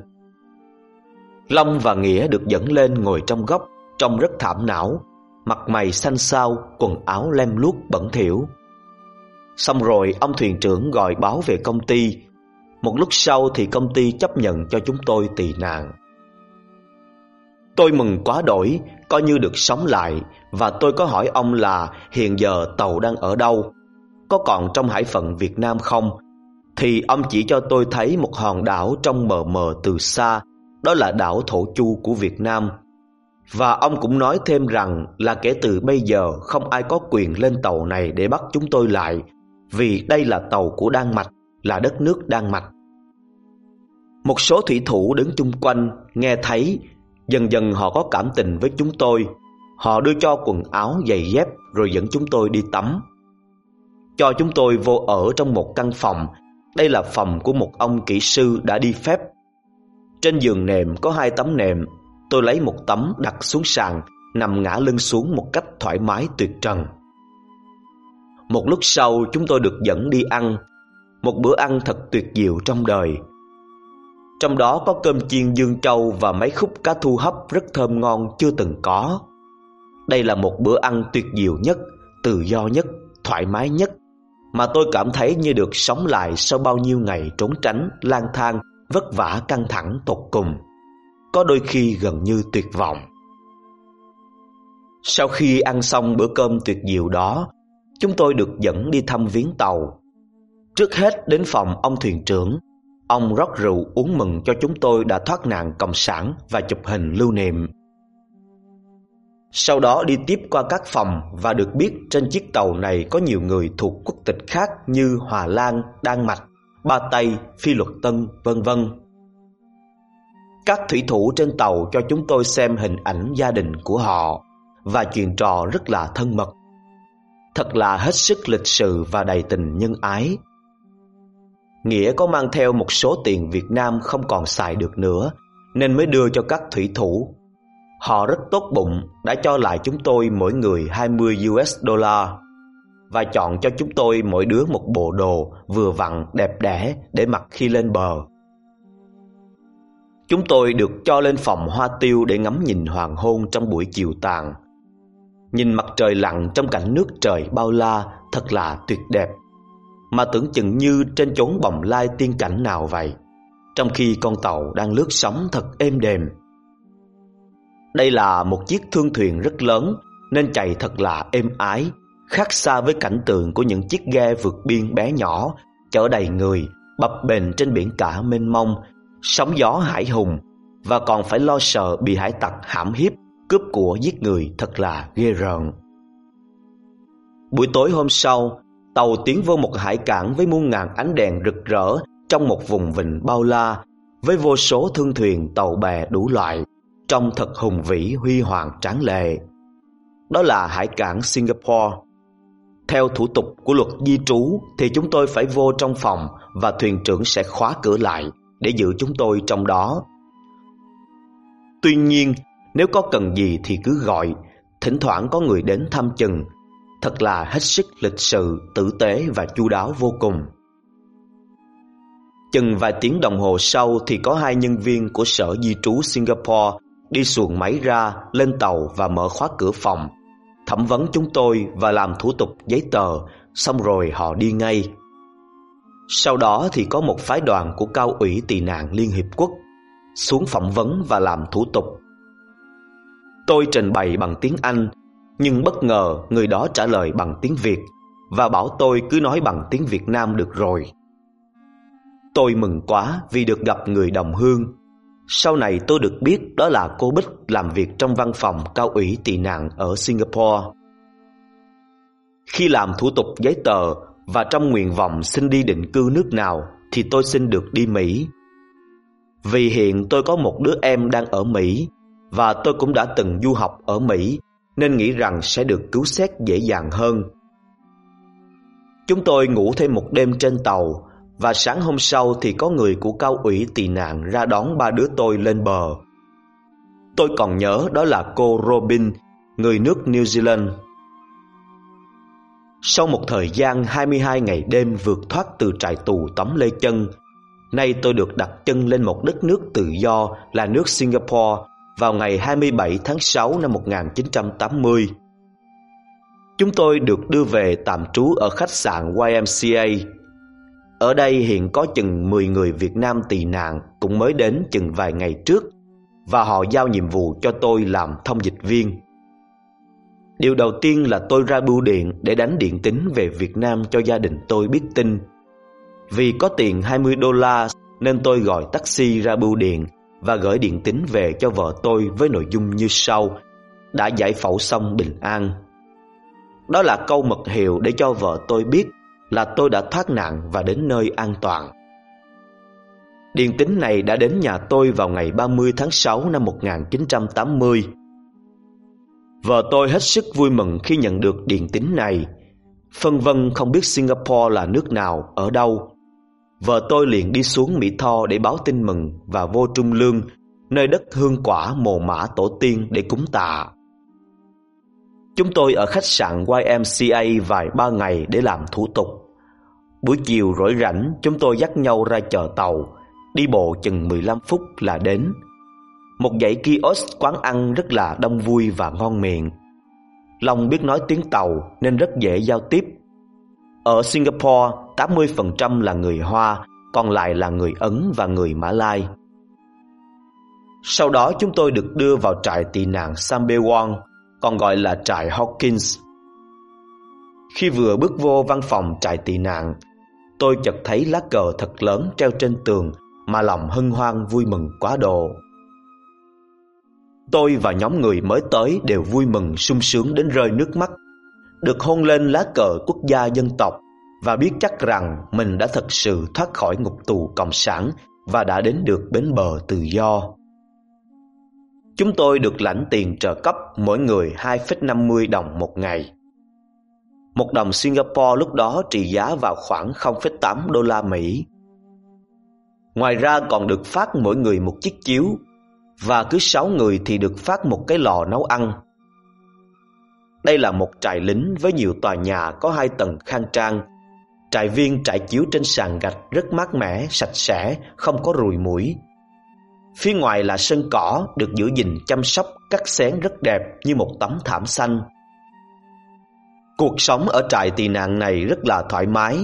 Long và Nghĩa được dẫn lên ngồi trong góc, trông rất thảm não, mặt mày xanh xao, quần áo lem luốc bẩn thỉu. Xong rồi ông thuyền trưởng gọi báo về công ty. Một lúc sau thì công ty chấp nhận cho chúng tôi tị nạn. Tôi mừng quá đổi, coi như được sống lại và tôi có hỏi ông là hiện giờ tàu đang ở đâu, có còn trong hải phận Việt Nam không? Thì ông chỉ cho tôi thấy một hòn đảo trong mờ mờ từ xa, đó là đảo Thổ Chu của Việt Nam. Và ông cũng nói thêm rằng là kể từ bây giờ không ai có quyền lên tàu này để bắt chúng tôi lại vì đây là tàu của Đan Mạch, là đất nước Đan Mạch. Một số thủy thủ đứng chung quanh nghe thấy Dần dần họ có cảm tình với chúng tôi. Họ đưa cho quần áo, giày dép rồi dẫn chúng tôi đi tắm. Cho chúng tôi vô ở trong một căn phòng. Đây là phòng của một ông kỹ sư đã đi phép. Trên giường nệm có hai tấm nệm. Tôi lấy một tấm đặt xuống sàn, nằm ngã lưng xuống một cách thoải mái tuyệt trần. Một lúc sau chúng tôi được dẫn đi ăn. Một bữa ăn thật tuyệt diệu trong đời. Trong đó có cơm chiên dương trâu và mấy khúc cá thu hấp rất thơm ngon chưa từng có. Đây là một bữa ăn tuyệt diệu nhất, tự do nhất, thoải mái nhất Mà tôi cảm thấy như được sống lại sau bao nhiêu ngày trốn tránh, lang thang, vất vả căng thẳng tột cùng. Có đôi khi gần như tuyệt vọng Sau khi ăn xong bữa cơm tuyệt diệu đó chúng tôi được dẫn đi thăm viếng tàu. Trước hết đến phòng ông thuyền trưởng, ông rót rượu uống mừng cho chúng tôi đã thoát nạn cộng sản và chụp hình lưu niệm. Sau đó đi tiếp qua các phòng và được biết trên chiếc tàu này có nhiều người thuộc quốc tịch khác như Hòa Lan, Đan Mạch, Ba Tây, Phi Luật Tân, vân vân. Các thủy thủ trên tàu cho chúng tôi xem hình ảnh gia đình của họ và chuyện trò rất là thân mật thật là hết sức lịch sự và đầy tình nhân ái. Nghĩa có mang theo một số tiền Việt Nam không còn xài được nữa, nên mới đưa cho các thủy thủ. Họ rất tốt bụng, đã cho lại chúng tôi mỗi người 20 US dollar và chọn cho chúng tôi mỗi đứa một bộ đồ vừa vặn đẹp đẽ để mặc khi lên bờ. Chúng tôi được cho lên phòng hoa tiêu để ngắm nhìn hoàng hôn trong buổi chiều tàn. Nhìn mặt trời lặn trong cảnh nước trời bao la, thật là tuyệt đẹp Mà tưởng chừng như trên chốn bồng lai tiên cảnh nào vậy, Trong khi con tàu đang lướt sóng thật êm đềm Đây là một chiếc thương thuyền rất lớn, Nên chạy thật là êm ái, Khác xa với cảnh tượng của những chiếc ghe vượt biên bé nhỏ, Chở đầy người, Bập bềnh trên biển cả mênh mông Sóng gió hải hùng Và còn phải lo sợ bị hải tặc hãm hiếp cướp của giết người thật là ghê rợn. Buổi tối hôm sau, tàu tiến vô một hải cảng với muôn ngàn ánh đèn rực rỡ trong một vùng vịnh bao la với vô số thương thuyền tàu bè đủ loại, trông thật hùng vĩ huy hoàng tráng lệ. Đó là hải cảng Singapore. Theo thủ tục của luật di trú thì chúng tôi phải vô trong phòng và thuyền trưởng sẽ khóa cửa lại để giữ chúng tôi trong đó. Tuy nhiên, nếu có cần gì thì cứ gọi Thỉnh thoảng có người đến thăm chừng Thật là hết sức lịch sự, tử tế và chu đáo vô cùng Chừng vài tiếng đồng hồ sau thì có hai nhân viên của sở di trú Singapore đi xuồng máy ra, lên tàu và mở khóa cửa phòng. Thẩm vấn chúng tôi và làm thủ tục giấy tờ, xong rồi họ đi ngay. Sau đó thì có một phái đoàn của cao ủy tị nạn Liên Hiệp Quốc xuống phỏng vấn và làm thủ tục Tôi trình bày bằng tiếng Anh, nhưng bất ngờ người đó trả lời bằng tiếng Việt và bảo tôi cứ nói bằng tiếng Việt Nam được rồi. Tôi mừng quá vì được gặp người đồng hương. Sau này tôi được biết đó là cô Bích làm việc trong văn phòng cao ủy tị nạn ở Singapore. Khi làm thủ tục giấy tờ và trong nguyện vọng xin đi định cư nước nào thì tôi xin được đi Mỹ. Vì hiện tôi có một đứa em đang ở Mỹ và tôi cũng đã từng du học ở Mỹ nên nghĩ rằng sẽ được cứu xét dễ dàng hơn. Chúng tôi ngủ thêm một đêm trên tàu và sáng hôm sau thì có người của cao ủy tị nạn ra đón ba đứa tôi lên bờ. Tôi còn nhớ đó là cô Robin, người nước New Zealand. Sau một thời gian 22 ngày đêm vượt thoát từ trại tù tấm lê chân, nay tôi được đặt chân lên một đất nước tự do là nước Singapore vào ngày 27 tháng 6 năm 1980. Chúng tôi được đưa về tạm trú ở khách sạn YMCA. Ở đây hiện có chừng 10 người Việt Nam tị nạn cũng mới đến chừng vài ngày trước và họ giao nhiệm vụ cho tôi làm thông dịch viên. Điều đầu tiên là tôi ra bưu điện để đánh điện tín về Việt Nam cho gia đình tôi biết tin. Vì có tiền 20 đô la, nên tôi gọi taxi ra bưu điện và gửi điện tín về cho vợ tôi với nội dung như sau đã giải phẫu xong bình an đó là câu mật hiệu để cho vợ tôi biết là tôi đã thoát nạn và đến nơi an toàn Điện tín này đã đến nhà tôi vào ngày 30 tháng 6 năm 1980. Vợ tôi hết sức vui mừng khi nhận được điện tín này. Phân vân không biết Singapore là nước nào, ở đâu. Vợ tôi liền đi xuống Mỹ Tho để báo tin mừng và vô Trung Lương, nơi đất hương quả mồ mã tổ tiên để cúng tạ. Chúng tôi ở khách sạn YMCA vài ba ngày để làm thủ tục. Buổi chiều rỗi rảnh, chúng tôi dắt nhau ra chợ tàu, đi bộ chừng 15 phút là đến. Một dãy kiosk quán ăn rất là đông vui và ngon miệng. Long biết nói tiếng Tàu nên rất dễ giao tiếp. Ở Singapore, 80% là người Hoa, còn lại là người Ấn và người Mã Lai. Sau đó chúng tôi được đưa vào trại tị nạn Sambewon, còn gọi là trại Hawkins. Khi vừa bước vô văn phòng trại tị nạn, tôi chợt thấy lá cờ thật lớn treo trên tường mà lòng hân hoan vui mừng quá độ. Tôi và nhóm người mới tới đều vui mừng sung sướng đến rơi nước mắt, được hôn lên lá cờ quốc gia dân tộc và biết chắc rằng mình đã thật sự thoát khỏi ngục tù cộng sản và đã đến được bến bờ tự do. Chúng tôi được lãnh tiền trợ cấp mỗi người 2,50 đồng một ngày. Một đồng Singapore lúc đó trị giá vào khoảng 0,8 đô la Mỹ. Ngoài ra còn được phát mỗi người một chiếc chiếu và cứ 6 người thì được phát một cái lò nấu ăn. Đây là một trại lính với nhiều tòa nhà có hai tầng khang trang. Trại viên trại chiếu trên sàn gạch rất mát mẻ, sạch sẽ, không có ruồi mũi. Phía ngoài là sân cỏ được giữ gìn chăm sóc cắt xén rất đẹp như một tấm thảm xanh. Cuộc sống ở trại tị nạn này rất là thoải mái.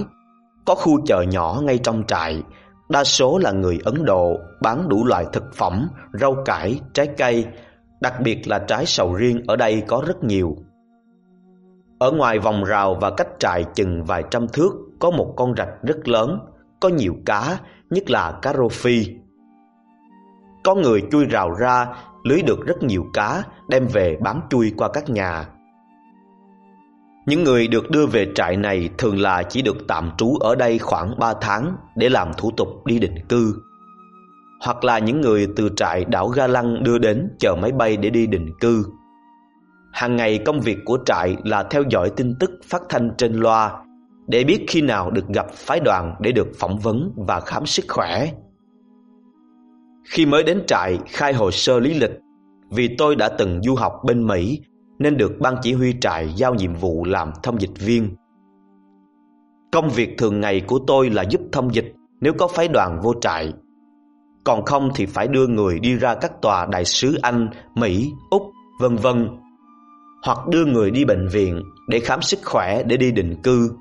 Có khu chợ nhỏ ngay trong trại, đa số là người Ấn Độ bán đủ loại thực phẩm, rau cải, trái cây, đặc biệt là trái sầu riêng ở đây có rất nhiều. Ở ngoài vòng rào và cách trại chừng vài trăm thước có một con rạch rất lớn, có nhiều cá, nhất là cá rô phi. Có người chui rào ra, lưới được rất nhiều cá, đem về bám chui qua các nhà. Những người được đưa về trại này thường là chỉ được tạm trú ở đây khoảng 3 tháng để làm thủ tục đi định cư. Hoặc là những người từ trại đảo Ga Lăng đưa đến chờ máy bay để đi định cư. Hàng ngày công việc của trại là theo dõi tin tức phát thanh trên loa để biết khi nào được gặp phái đoàn để được phỏng vấn và khám sức khỏe. Khi mới đến trại khai hồ sơ lý lịch, vì tôi đã từng du học bên Mỹ nên được ban chỉ huy trại giao nhiệm vụ làm thông dịch viên. Công việc thường ngày của tôi là giúp thông dịch nếu có phái đoàn vô trại. Còn không thì phải đưa người đi ra các tòa đại sứ Anh, Mỹ, Úc, vân vân. Hoặc đưa người đi bệnh viện để khám sức khỏe để đi định cư.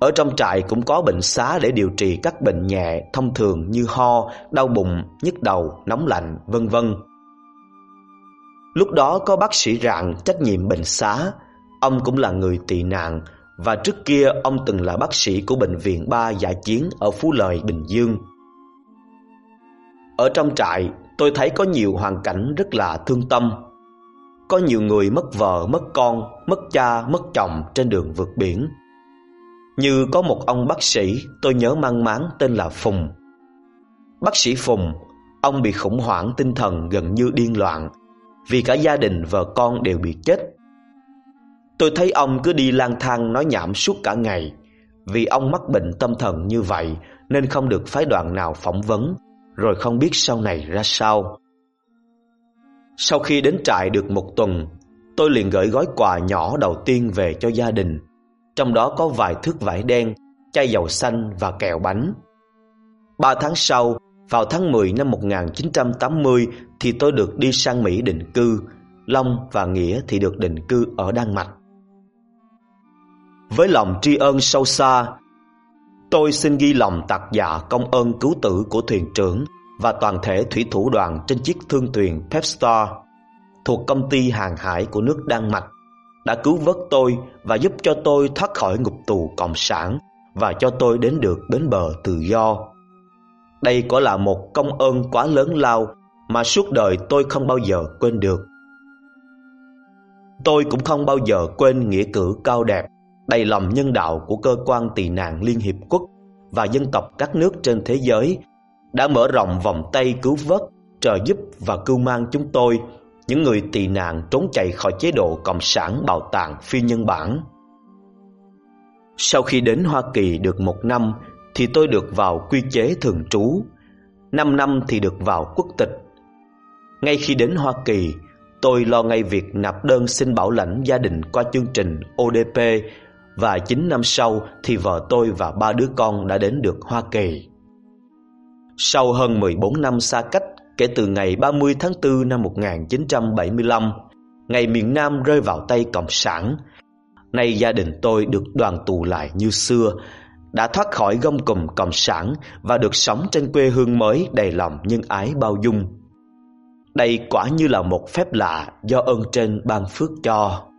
Ở trong trại cũng có bệnh xá để điều trị các bệnh nhẹ thông thường như ho, đau bụng, nhức đầu, nóng lạnh, vân vân. Lúc đó có bác sĩ Rạng trách nhiệm bệnh xá, ông cũng là người tị nạn và trước kia ông từng là bác sĩ của bệnh viện ba giả chiến ở Phú Lợi, Bình Dương. Ở trong trại, tôi thấy có nhiều hoàn cảnh rất là thương tâm. Có nhiều người mất vợ, mất con, mất cha, mất chồng trên đường vượt biển. Như có một ông bác sĩ tôi nhớ mang máng tên là Phùng. Bác sĩ Phùng, ông bị khủng hoảng tinh thần gần như điên loạn vì cả gia đình vợ con đều bị chết. Tôi thấy ông cứ đi lang thang nói nhảm suốt cả ngày, vì ông mắc bệnh tâm thần như vậy nên không được phái đoàn nào phỏng vấn, rồi không biết sau này ra sao. Sau khi đến trại được một tuần, tôi liền gửi gói quà nhỏ đầu tiên về cho gia đình, trong đó có vài thước vải đen, chai dầu xanh và kẹo bánh. Ba tháng sau, vào tháng 10 năm 1980 thì tôi được đi sang Mỹ định cư, Long và Nghĩa thì được định cư ở Đan Mạch. Với lòng tri ân sâu xa, tôi xin ghi lòng tạc dạ công ơn cứu tử của thuyền trưởng và toàn thể thủy thủ đoàn trên chiếc thương thuyền Pepstar thuộc công ty hàng hải của nước Đan Mạch đã cứu vớt tôi và giúp cho tôi thoát khỏi ngục tù cộng sản và cho tôi đến được bến bờ tự do. Đây có là một công ơn quá lớn lao mà suốt đời tôi không bao giờ quên được. Tôi cũng không bao giờ quên nghĩa cử cao đẹp, đầy lòng nhân đạo của cơ quan tị nạn Liên Hiệp Quốc và dân tộc các nước trên thế giới đã mở rộng vòng tay cứu vớt, trợ giúp và cưu mang chúng tôi, những người tị nạn trốn chạy khỏi chế độ cộng sản bạo tàn phi nhân bản. Sau khi đến Hoa Kỳ được một năm thì tôi được vào quy chế thường trú, năm năm thì được vào quốc tịch. Ngay khi đến Hoa Kỳ, tôi lo ngay việc nạp đơn xin bảo lãnh gia đình qua chương trình ODP và 9 năm sau thì vợ tôi và ba đứa con đã đến được Hoa Kỳ. Sau hơn 14 năm xa cách kể từ ngày 30 tháng 4 năm 1975, ngày miền Nam rơi vào tay Cộng sản, nay gia đình tôi được đoàn tụ lại như xưa, đã thoát khỏi gông cùm Cộng sản và được sống trên quê hương mới đầy lòng nhân ái bao dung. Đây quả như là một phép lạ do ơn trên ban phước cho.